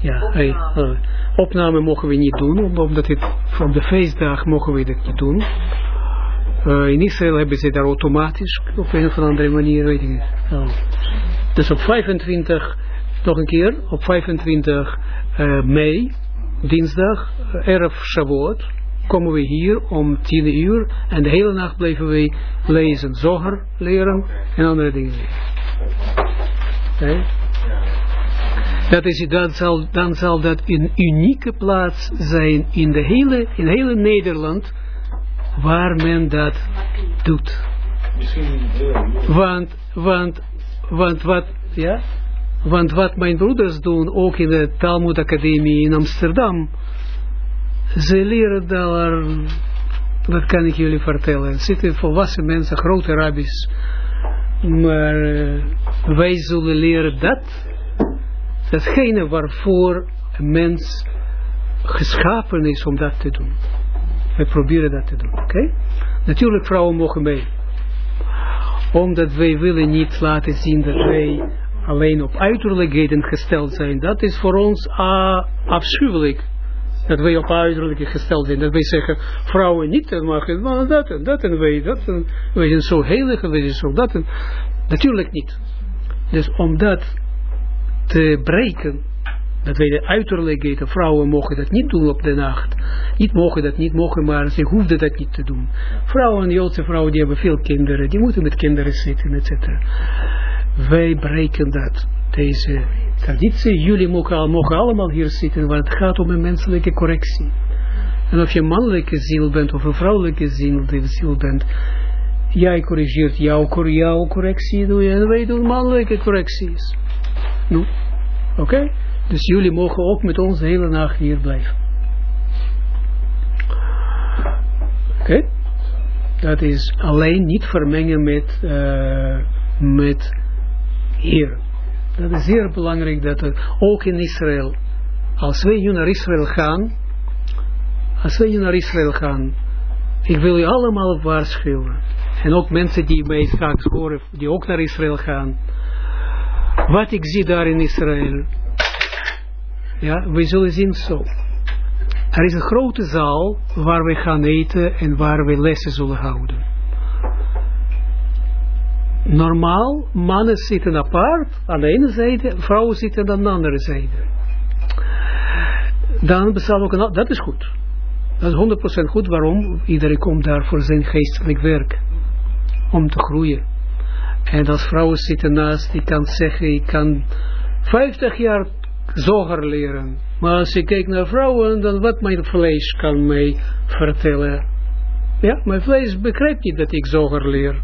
Ja, hey, uh, opname mogen we niet doen, omdat het van de feestdag mogen we dat niet doen. Uh, in Israël hebben ze daar automatisch, op een of andere manier, weet ik niet. Uh, dus op 25, nog een keer, op 25 uh, mei, dinsdag, erf Shavuot, komen we hier om 10 uur en de hele nacht blijven we lezen, zoger leren en andere dingen. Okay. Dat is, dat zal, dan zal dat een unieke plaats zijn in, de hele, in hele Nederland waar men dat doet. Want, want, want wat, ja, want wat mijn broeders doen, ook in de Talmud Academie in Amsterdam, ze leren daar, dat kan ik jullie vertellen, zitten volwassen mensen, grote rabbis, maar uh, wij zullen leren dat, datgene waarvoor een mens geschapen is om dat te doen. We proberen dat te doen, oké? Natuurlijk vrouwen mogen mee. Omdat wij willen niet laten zien dat wij alleen op uiterlijkheden gesteld zijn. Dat is voor ons uh, afschuwelijk. Dat wij op uiterlijke gesteld zijn. Dat wij zeggen, vrouwen niet te maken, maar dat en dat en wij, dat en wij zijn zo heilig, wij zijn zo dat en... Natuurlijk niet. Dus om dat te breken, dat wij de uiterlijkheden, vrouwen mogen dat niet doen op de nacht. Niet mogen dat niet mogen, maar ze hoefden dat niet te doen. Vrouwen, Joodse vrouwen, die hebben veel kinderen, die moeten met kinderen zitten, etc. Wij breken dat, deze traditie. Jullie mogen, mogen allemaal hier zitten, want het gaat om een menselijke correctie. En of je mannelijke ziel bent of een vrouwelijke ziel, ziel bent, jij corrigeert jouw, jouw correctie, doe je, en wij doen mannelijke correcties. Nou, oké? Dus jullie mogen ook met ons de hele nacht hier blijven. Oké? Dat is alleen niet vermengen met, uh, met hier. Dat is zeer belangrijk dat het ook in Israël, als wij nu naar Israël gaan, als wij nu naar Israël gaan, ik wil je allemaal waarschuwen. En ook mensen die mij straks horen, die ook naar Israël gaan. Wat ik zie daar in Israël. Ja, we zullen zien zo. Er is een grote zaal waar we gaan eten en waar we lessen zullen houden. Normaal, mannen zitten apart aan de ene zijde, vrouwen zitten aan de andere zijde. Dan bestaat ook een, dat is goed. Dat is 100% goed. Waarom? Iedereen komt daar voor zijn geestelijk werk. Om te groeien. En als vrouwen zitten naast, die kan zeggen, ik kan 50 jaar zoger leren. Maar als ik kijk naar vrouwen, dan wat mijn vlees kan mij vertellen. Ja, mijn vlees begrijpt niet dat ik zoger leer.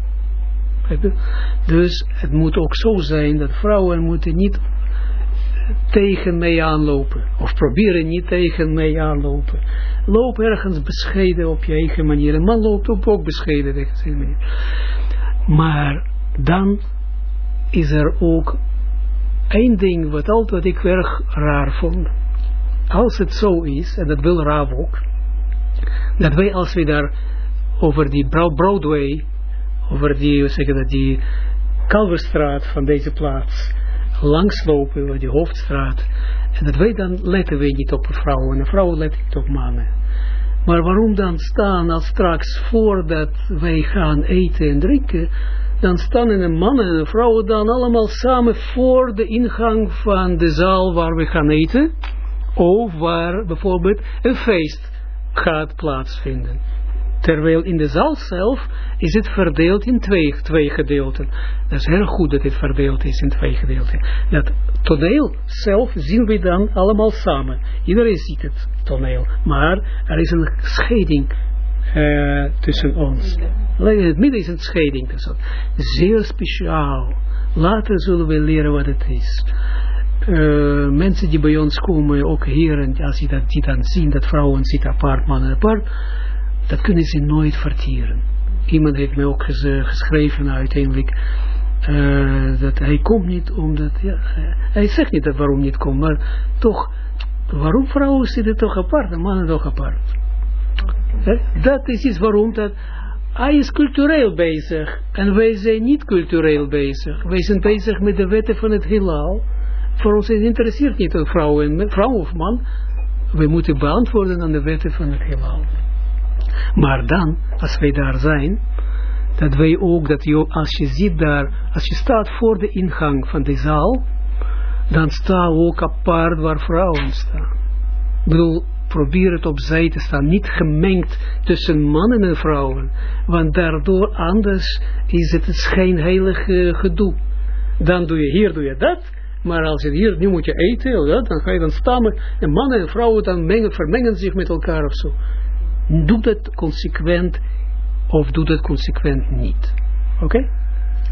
Dus het moet ook zo zijn dat vrouwen moeten niet tegen mij aanlopen. Of proberen niet tegen mij aanlopen. Loop ergens bescheiden op je eigen manier. Een man loopt op ook bescheiden tegen zijn manier. Maar dan is er ook één ding wat altijd ik erg raar vond. als het zo is, en dat wil Rav ook, dat wij als we daar over die Broadway, over die, dat, die Kalverstraat van deze plaats, langslopen, over die hoofdstraat, en dat wij dan letten we niet op vrouwen, en vrouwen letten niet op mannen. Maar waarom dan staan als straks voordat wij gaan eten en drinken, dan staan een man en een vrouw dan allemaal samen voor de ingang van de zaal waar we gaan eten, of waar bijvoorbeeld een feest gaat plaatsvinden. Terwijl in de zaal zelf is het verdeeld in twee, twee gedeelten. Dat is heel goed dat het verdeeld is in twee gedeelten. Dat toneel zelf zien we dan allemaal samen. Iedereen ziet het toneel. Maar er is een scheiding uh, tussen ons. In het midden is een scheiding tussen Zeer speciaal. Later zullen we leren wat het is. Uh, mensen die bij ons komen, ook hier, en als je dat, die dan zien, dat vrouwen zitten apart, mannen apart, dat kunnen ze nooit vertieren. Iemand heeft mij ook geschreven uiteindelijk, uh, dat hij komt niet omdat, ja, hij zegt niet dat waarom niet komt, maar toch, waarom vrouwen zitten toch apart en mannen toch apart? Dat is iets waarom dat hij is cultureel bezig en wij zijn niet cultureel bezig. Wij zijn bezig met de wetten van het heelal. Voor ons interesseert niet een vrouw, en, vrouw of man. We moeten beantwoorden aan de wetten van het heelal. Maar dan, als wij daar zijn, dat wij ook, dat je, als je ziet daar, als je staat voor de ingang van de zaal, dan staan ook apart waar vrouwen staan. Bedoel, probeer het opzij te staan, niet gemengd tussen mannen en vrouwen, want daardoor anders is het een schijnheilig gedoe. Dan doe je hier, doe je dat, maar als je hier, nu moet je eten, dan ga je dan staan en mannen en vrouwen dan mengen, vermengen zich met elkaar of zo. Doe dat consequent, of doe dat consequent niet. Oké?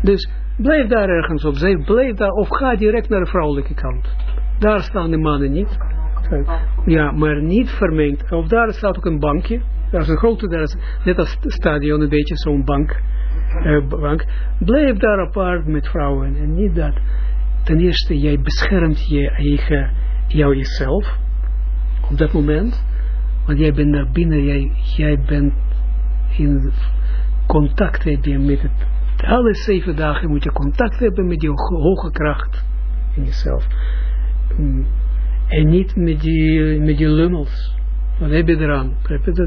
Dus blijf daar ergens op zee, blijf daar, of ga direct naar de vrouwelijke kant. Daar staan de mannen niet. Ja, maar niet vermengd. Of daar staat ook een bankje. Daar is een grote, daar is net als stadion een beetje zo'n bank. Uh, bank. Blijf daar apart met vrouwen. En niet dat. Ten eerste, jij beschermt je eigen, jou jezelf. Op dat moment. Want jij bent naar binnen. Jij, jij bent in contact heb met het. Alle zeven dagen moet je contact hebben met je hoge kracht in jezelf. Mm. En niet met die, met die lummels. Wat heb je eraan?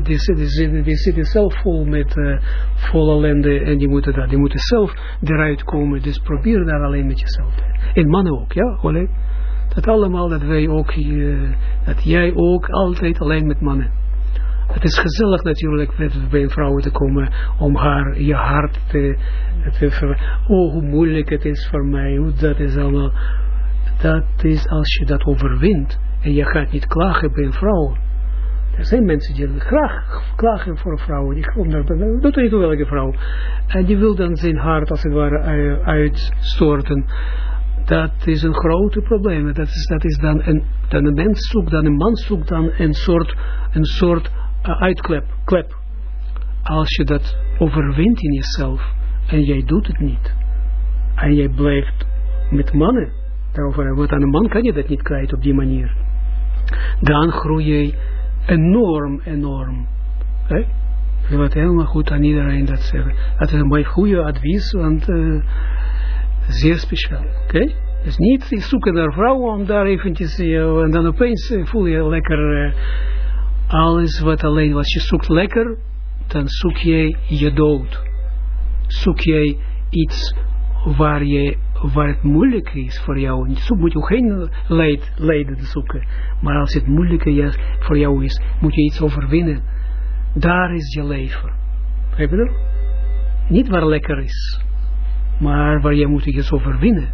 Die zitten, die zitten zelf vol met uh, vol ellende en die moeten, dat, die moeten zelf eruit komen. Dus probeer daar alleen met jezelf. En mannen ook, ja, alleen. Dat allemaal, dat wij ook, uh, dat jij ook altijd alleen met mannen. Het is gezellig natuurlijk bij een vrouw te komen om haar, je hart te, te Oh, hoe moeilijk het is voor mij, hoe dat is allemaal dat is als je dat overwint en je gaat niet klagen bij een vrouw. Er zijn mensen die graag klagen voor een vrouw. Die komt naar doet niet welke vrouw. En die wil dan zijn hart als het ware uitstorten. Dat is een grote probleem. Dat is, dat is dan een, dan een mens zoekt, dan een man zoekt dan een soort, een soort uh, uitklep. Klep. Als je dat overwint in jezelf en jij doet het niet. En jij blijft met mannen daarover want aan een man kan je dat niet kwijt op die manier. Dan groei je enorm, enorm. Ik wil het helemaal goed aan iedereen dat zeggen. Dat is een mooi goede advies, want uh, zeer speciaal. Oké? Okay? Dus niet zoeken naar vrouwen om daar eventjes, uh, en dan opeens uh, voel je lekker uh, alles wat alleen, als je zoekt lekker, dan zoek je je dood. Zoek je iets waar je waar het moeilijk is voor jou, zo moet je geen leid, lijden zoeken. Maar als het moeilijk voor jou is, moet je iets overwinnen. Daar is je leven. Heb je dat? Niet waar lekker is, maar waar je moet iets overwinnen.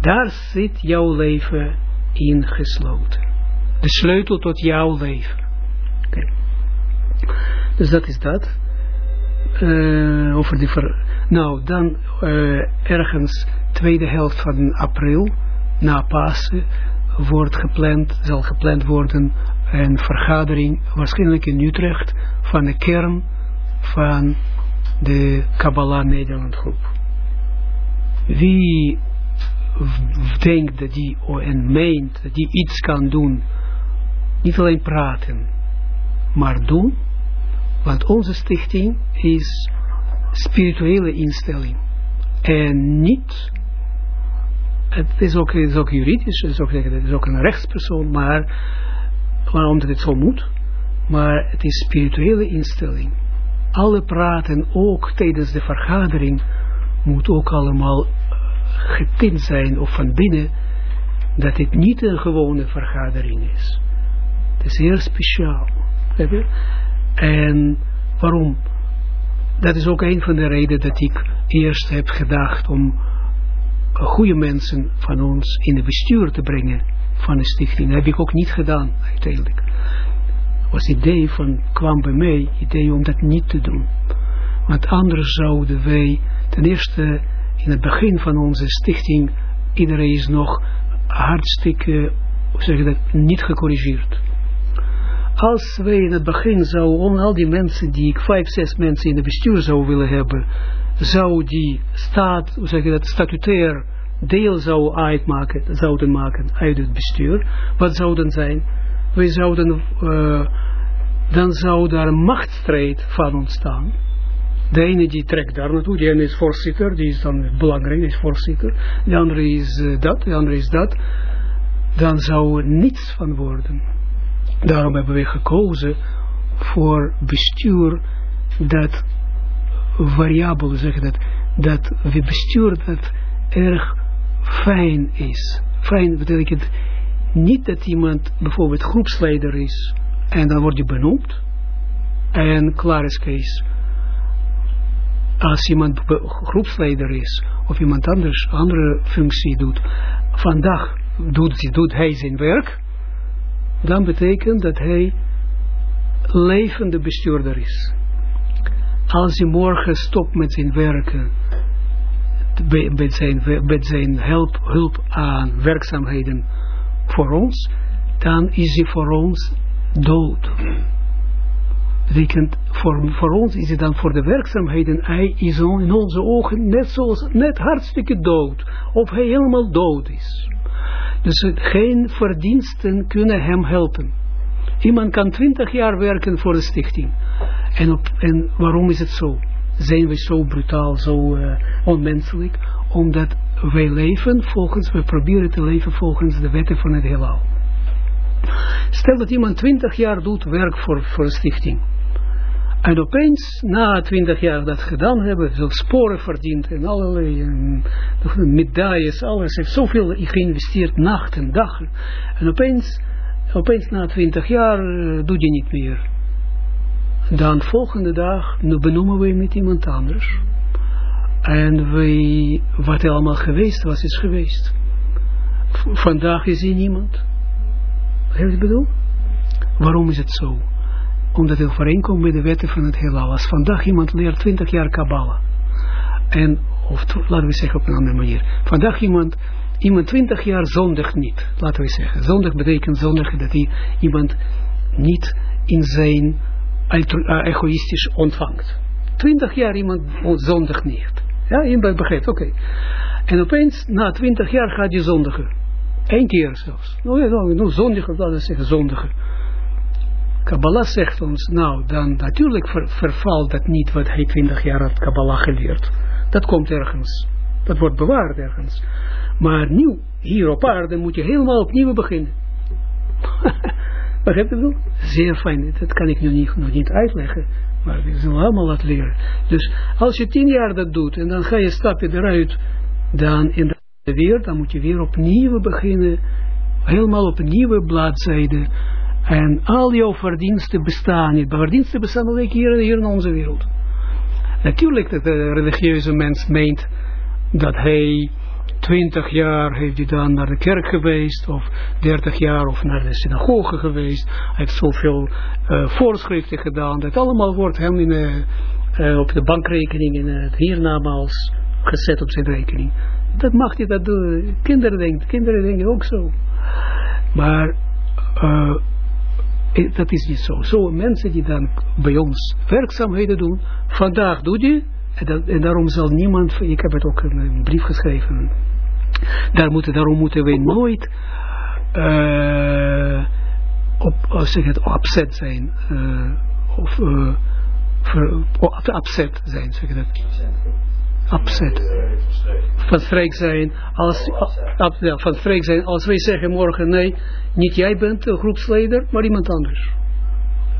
Daar zit jouw leven ingesloten. De sleutel tot jouw leven. Oké. Dus dat is dat. Uh, over die nou, dan uh, ergens tweede helft van april, na Pasen, wordt gepland, zal gepland worden een vergadering, waarschijnlijk in Utrecht, van de kern van de Kabbalah Nederland groep. Wie denkt dat die, en meent dat die iets kan doen niet alleen praten, maar doen, want onze stichting is spirituele instelling. En niet, het is ook, het juridisch, het is ook, het is ook een rechtspersoon, maar, maar omdat het zo moet, maar het is spirituele instelling. Alle praten, ook tijdens de vergadering, moet ook allemaal getint zijn, of van binnen, dat het niet een gewone vergadering is. Het is heel speciaal. En waarom? Dat is ook een van de redenen dat ik eerst heb gedacht om goede mensen van ons in het bestuur te brengen van de stichting. Dat heb ik ook niet gedaan, uiteindelijk. Was het idee van, kwam bij mij, idee om dat niet te doen. Want anders zouden wij, ten eerste in het begin van onze stichting, iedereen is nog hartstikke, zeg je dat, niet gecorrigeerd. Als wij in het begin zouden, al die mensen die ik, vijf, zes mensen in het bestuur zou willen hebben, zou die staat, zeg je dat, statutair deel zou uitmaken, zouden maken uit het bestuur, wat zouden zijn? Wij zouden, uh, dan zou daar machtsstrijd van ontstaan. De ene die trekt daar naartoe, die ene is voorzitter, die is dan belangrijk, is voorzitter. De andere is uh, dat, de andere is dat. Dan zou er niets van worden. Daarom hebben we gekozen voor bestuur dat variabel, zeg dat, dat we bestuur dat erg fijn is. Fijn betekent niet dat iemand bijvoorbeeld groepsleider is en dan wordt je benoemd en klaar is Kees als iemand groepsleider is, of iemand anders andere functie doet, vandaag doet, doet hij zijn werk, dan betekent dat hij levende bestuurder is. Als hij morgen stopt met zijn werken, met zijn, met zijn hulp, hulp aan werkzaamheden voor ons, dan is hij voor ons dood betekent, voor, voor ons is het dan voor de werkzaamheden, hij is in onze ogen net zoals, net hartstikke dood, of hij helemaal dood is. Dus geen verdiensten kunnen hem helpen. Iemand kan twintig jaar werken voor de stichting. En, op, en waarom is het zo? Zijn we zo brutaal, zo uh, onmenselijk? Omdat wij leven volgens, we proberen te leven volgens de wetten van het heelal. Stel dat iemand twintig jaar doet werk voor, voor een stichting. En opeens, na twintig jaar dat gedaan hebben, veel sporen verdiend en allerlei um, medailles, alles, heeft zoveel geïnvesteerd, nacht en dag. En opeens, opeens na twintig jaar uh, doe je niet meer. Dan volgende dag, nu benoemen we met iemand anders. En wij, wat er allemaal geweest was, is geweest. Vandaag is hier niemand. Heb je bedoel? Waarom is het zo? Omdat het overeenkomt met de wetten van het heelal. Als vandaag iemand leert 20 jaar Kabbalah, en, of laten we zeggen op een andere manier, vandaag iemand, iemand 20 jaar zondigt niet, laten we zeggen. Zondig betekent zondig dat hij iemand niet in zijn uh, egoïstisch ontvangt. 20 jaar iemand zondigt niet. Ja, iemand begrijpt, oké. En opeens, na 20 jaar gaat je zondigen. Eén keer zelfs. Nou ja, nou, zondigen, laten we zeggen zondigen. Kabbalah zegt ons, nou, dan natuurlijk ver, vervalt dat niet wat hij twintig jaar had Kabbalah geleerd. Dat komt ergens. Dat wordt bewaard ergens. Maar nieuw, hier op aarde moet je helemaal opnieuw beginnen. [LAUGHS] Heb je wel? Zeer fijn. Dat kan ik nu niet, nog niet uitleggen. Maar we zullen allemaal dat leren. Dus als je tien jaar dat doet en dan ga je stapje eruit, dan in de weer, dan moet je weer opnieuw beginnen. Helemaal op een nieuwe bladzijde en al jouw verdiensten bestaan niet. Verdiensten bestaan alleen hier, hier in onze wereld. Natuurlijk dat de religieuze mens meent dat hij 20 jaar heeft hij dan naar de kerk geweest, of 30 jaar of naar de synagoge geweest. Hij heeft zoveel uh, voorschriften gedaan. Dat allemaal wordt hem in, uh, uh, op de bankrekening in het hiernamaals gezet op zijn rekening. Dat mag hij dat doen. Kinderen denken, kinderen denken ook zo. Maar eh, dat is niet zo. Zo mensen die dan bij ons werkzaamheden doen, vandaag doe je, en, daarom zal niemand, ik heb het ook in een brief geschreven, Daar moeten, daarom moeten we nooit uh, op, zeg het, upset zijn, uh, of uh, upset zijn, zeg dat? Upset. Van streek zijn, als, up, ja, van zijn, als wij zeggen morgen, nee, niet jij bent de groepsleider, maar iemand anders.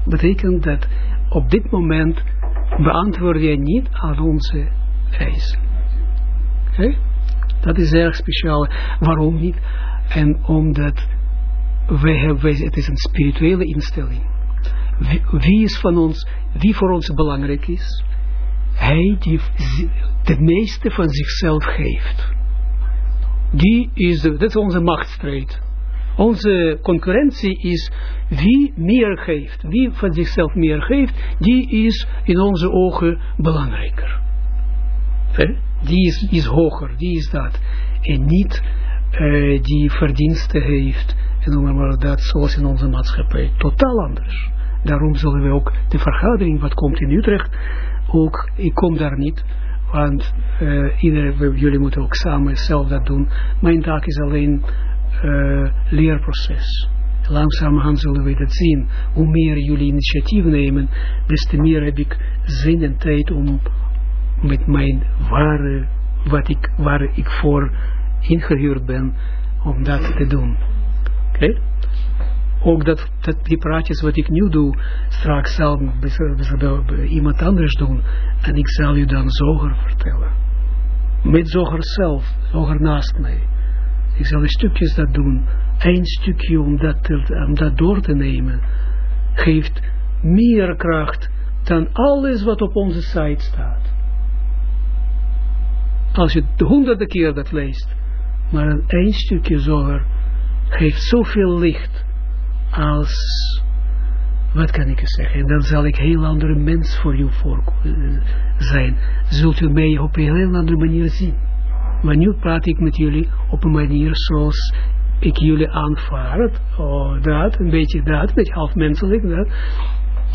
Betekent dat op dit moment beantwoord jij niet aan onze eisen. Oké? Dat is erg speciaal. Waarom niet? En omdat wij hebben, het is een spirituele instelling. Wie, is van ons, wie voor ons belangrijk is? Hij die het meeste van zichzelf geeft. Die is, de, dat is onze machtsstrijd. Onze concurrentie is wie meer geeft, wie van zichzelf meer geeft, die is in onze ogen belangrijker. Die is, is hoger, die is dat. En niet uh, die verdiensten heeft, en noem dat, zoals in onze maatschappij. Totaal anders. Daarom zullen we ook de vergadering, wat komt in Utrecht, ook, ik kom daar niet, want uh, iedereen, jullie moeten ook samen zelf dat doen. Mijn taak is alleen uh, leerproces. Langzamerhand zullen we dat zien. Hoe meer jullie initiatief nemen, des te meer heb ik zin en tijd om met mijn ware, wat ik, waar ik voor ingehuurd ben, om dat te doen. Oké? Ook dat, die praatjes wat ik nu doe, straks zal iemand anders doen. En ik zal u dan zoger vertellen. Met zoger zelf, zoger naast mij. Ik zal de stukjes dat doen. Eén stukje om dat, om dat door te nemen, geeft meer kracht dan alles wat op onze site staat. Als je de honderde keer dat leest, maar een één stukje zoger geeft zoveel licht als, wat kan ik zeggen, en dan zal ik een heel andere mens voor u voor, uh, zijn. Zult u mij op een heel andere manier zien. Maar nu praat ik met jullie op een manier zoals ik jullie aanvaard. Oh, dat, een beetje dat, een beetje half menselijk, dat.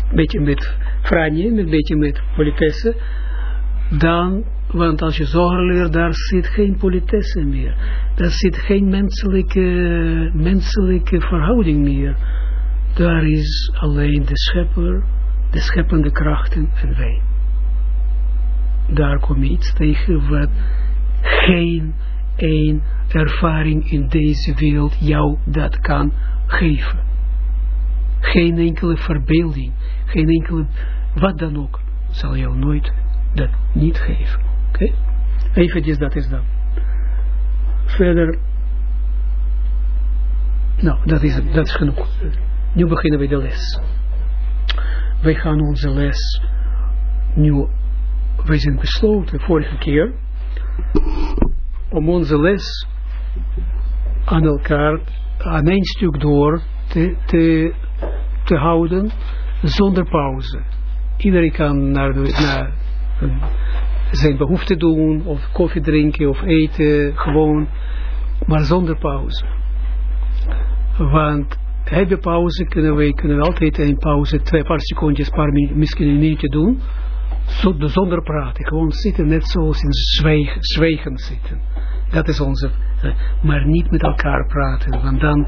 Een beetje met franje, een beetje met politesse. Dan, want als je zorgen leert, daar zit geen politesse meer. Daar zit geen menselijke, menselijke verhouding meer. Daar is alleen de schepper, de scheppende krachten en wij. Daar kom je iets tegen wat geen één ervaring in deze wereld jou dat kan geven. Geen enkele verbeelding, geen enkele, wat dan ook, zal jou nooit dat niet geven. Oké? Eventjes, dat is dat. Verder, nou, dat is, dat is genoeg. Nu beginnen we de les. Wij gaan onze les nu, wij zijn besloten vorige keer, om onze les aan elkaar, aan één stuk door te, te, te houden, zonder pauze. Iedereen kan naar, de, naar zijn behoefte doen, of koffie drinken, of eten, gewoon, maar zonder pauze. Want heb je pauze, kunnen we, kunnen altijd een pauze, twee paar secondjes, paar misschien een minuutje doen, zonder praten, gewoon zitten, net zoals in zwijgen, zitten. Dat is onze, uh, maar niet met elkaar praten, want dan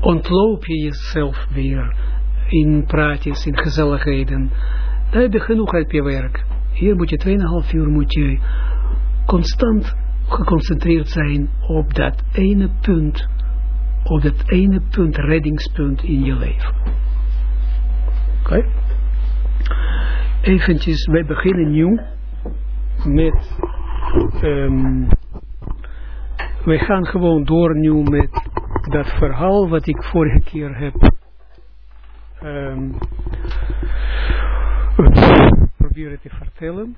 ontloop je jezelf weer in praatjes, in gezelligheden. Daar heb je genoeg uit je werk. Hier moet je 2,5 uur moet je constant geconcentreerd zijn op dat ene punt, op dat ene punt, reddingspunt in je leven. Oké? Eventjes, wij beginnen nieuw met um, wij gaan gewoon door nu met dat verhaal wat ik vorige keer heb um, proberen te vertellen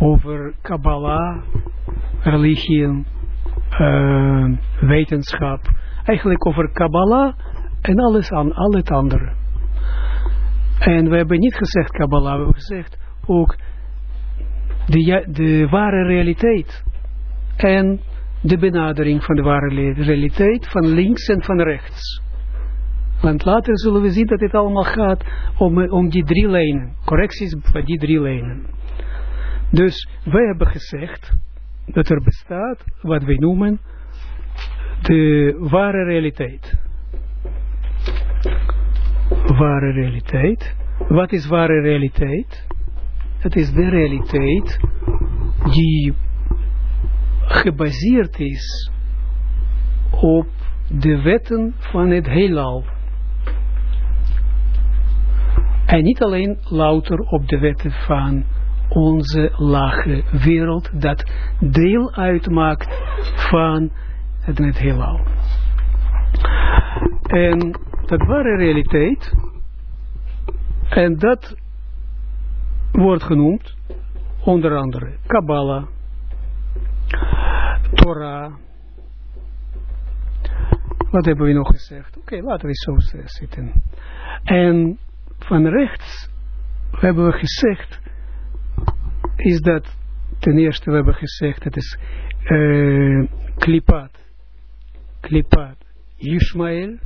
over Kabbalah, religie, uh, wetenschap, eigenlijk over Kabbalah en alles aan al het andere. En we hebben niet gezegd Kabbalah, we hebben gezegd ook de, de ware realiteit en de benadering van de ware realiteit van links en van rechts. Want later zullen we zien dat het allemaal gaat om, om die drie lijnen. Correcties van die drie lijnen. Dus wij hebben gezegd dat er bestaat wat wij noemen de ware realiteit. ware realiteit. Wat is ware realiteit? Het is de realiteit die gebaseerd is op de wetten van het heelal. En niet alleen louter op de wetten van onze lage wereld, dat deel uitmaakt van het heelal. En dat ware realiteit, en dat wordt genoemd, onder andere Kabbalah, Torah. Wat hebben we nog gezegd? Oké, laten we zo zitten. En van rechts hebben we gezegd, is dat ten eerste we hebben gezegd, het is uh, klipat, klipat, Ishmael,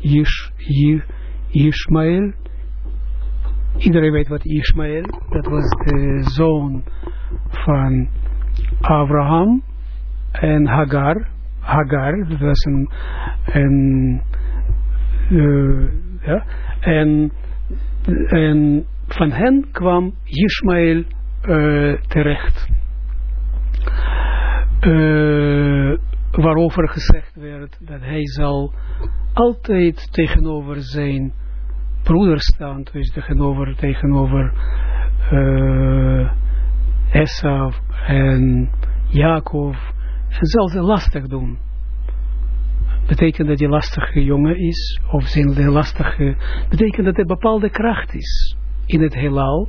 Ish, Ishmael, iedereen weet wat Ishmael, dat was de zoon van Abraham en Hagar, Hagar, dat was een, een uh, ja, en, en van hen kwam Ishmael uh, terecht. Uh, waarover gezegd werd dat hij zal altijd tegenover zijn broeder staan, dus tegenover, tegenover uh, en Jacob, en zal ze lastig doen betekent dat hij lastige jongen is, of zijn de lastige, betekent dat er bepaalde kracht is in het heelal,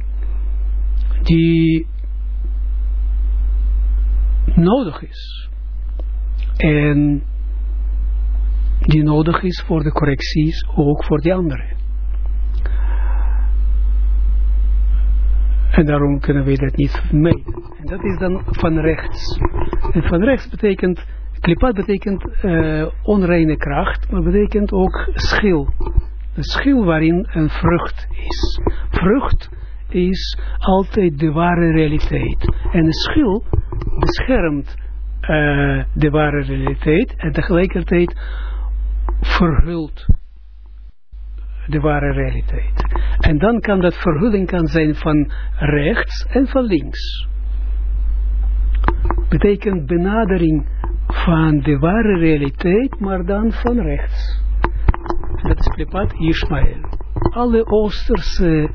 die nodig is. En die nodig is voor de correcties, ook voor de anderen. En daarom kunnen we dat niet meten. En dat is dan van rechts. En van rechts betekent Klipat betekent uh, onreine kracht, maar betekent ook schil. Een schil waarin een vrucht is. Vrucht is altijd de ware realiteit. En een schil beschermt uh, de ware realiteit en tegelijkertijd verhult de ware realiteit. En dan kan dat verhulling kan zijn van rechts en van links. Betekent benadering van de ware realiteit, maar dan van rechts. Dat is Klepat Ishmael. Alle Oosterse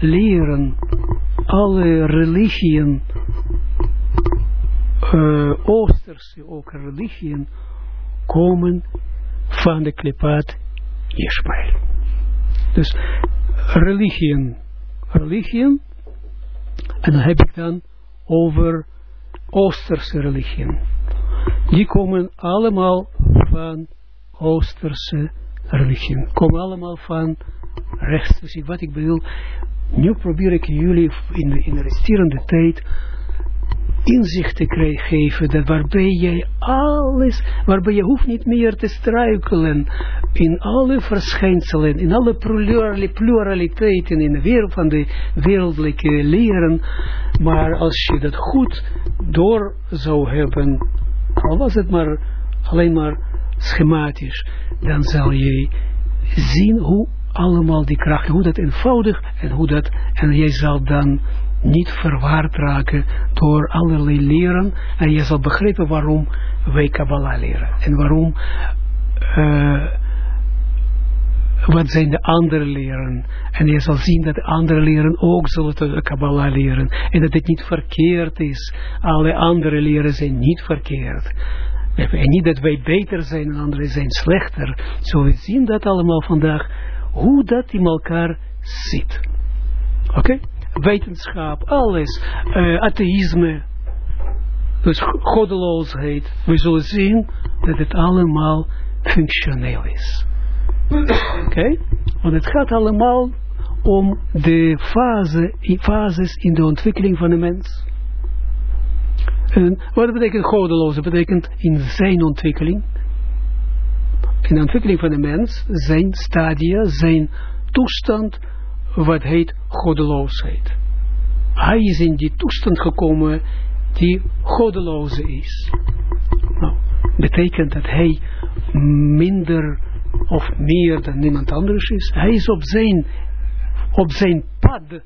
leren, alle religieën, uh, Oosterse ook religieën, komen van de Klepat Ishmael. Dus religieën, religieën, en dan heb ik dan over Oosterse religieën die komen allemaal van Oosterse religie. Komen allemaal van rechts. Dus wat ik bedoel, nu probeer ik jullie in in de resterende tijd inzicht te geven, dat waarbij jij alles, waarbij je hoeft niet meer te struikelen in alle verschijnselen, in alle pluraliteiten in de wereld van de wereldlijke leren, maar als je dat goed door zou hebben al was het maar alleen maar schematisch, dan zal je zien hoe allemaal die krachten, hoe dat eenvoudig en hoe dat, en jij zal dan niet verwaard raken door allerlei leren. En je zal begrijpen waarom wij Kabbalah leren en waarom uh, wat zijn de andere leren. En je zal zien dat de andere leren ook zullen de Kabbalah leren. En dat het niet verkeerd is. Alle andere leren zijn niet verkeerd. En niet dat wij beter zijn en anderen zijn slechter. Zo we zien dat allemaal vandaag. Hoe dat in elkaar zit. Oké? Wetenschap, alles. Uh, atheïsme. Dus goddeloosheid. We zullen zien dat het allemaal functioneel is. Oké? Want het gaat allemaal om de fase, fases in de ontwikkeling van de mens. En wat betekent godeloos? Dat betekent in zijn ontwikkeling. In de ontwikkeling van de mens, zijn stadia, zijn toestand, wat heet godeloosheid. Hij is in die toestand gekomen die godeloze is. Nou, betekent dat hij minder of meer dan niemand anders is. Hij is op zijn, op zijn pad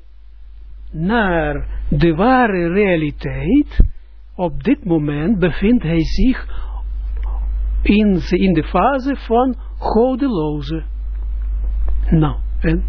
naar de ware realiteit. Op dit moment bevindt hij zich in, in de fase van godeloze. Nou, en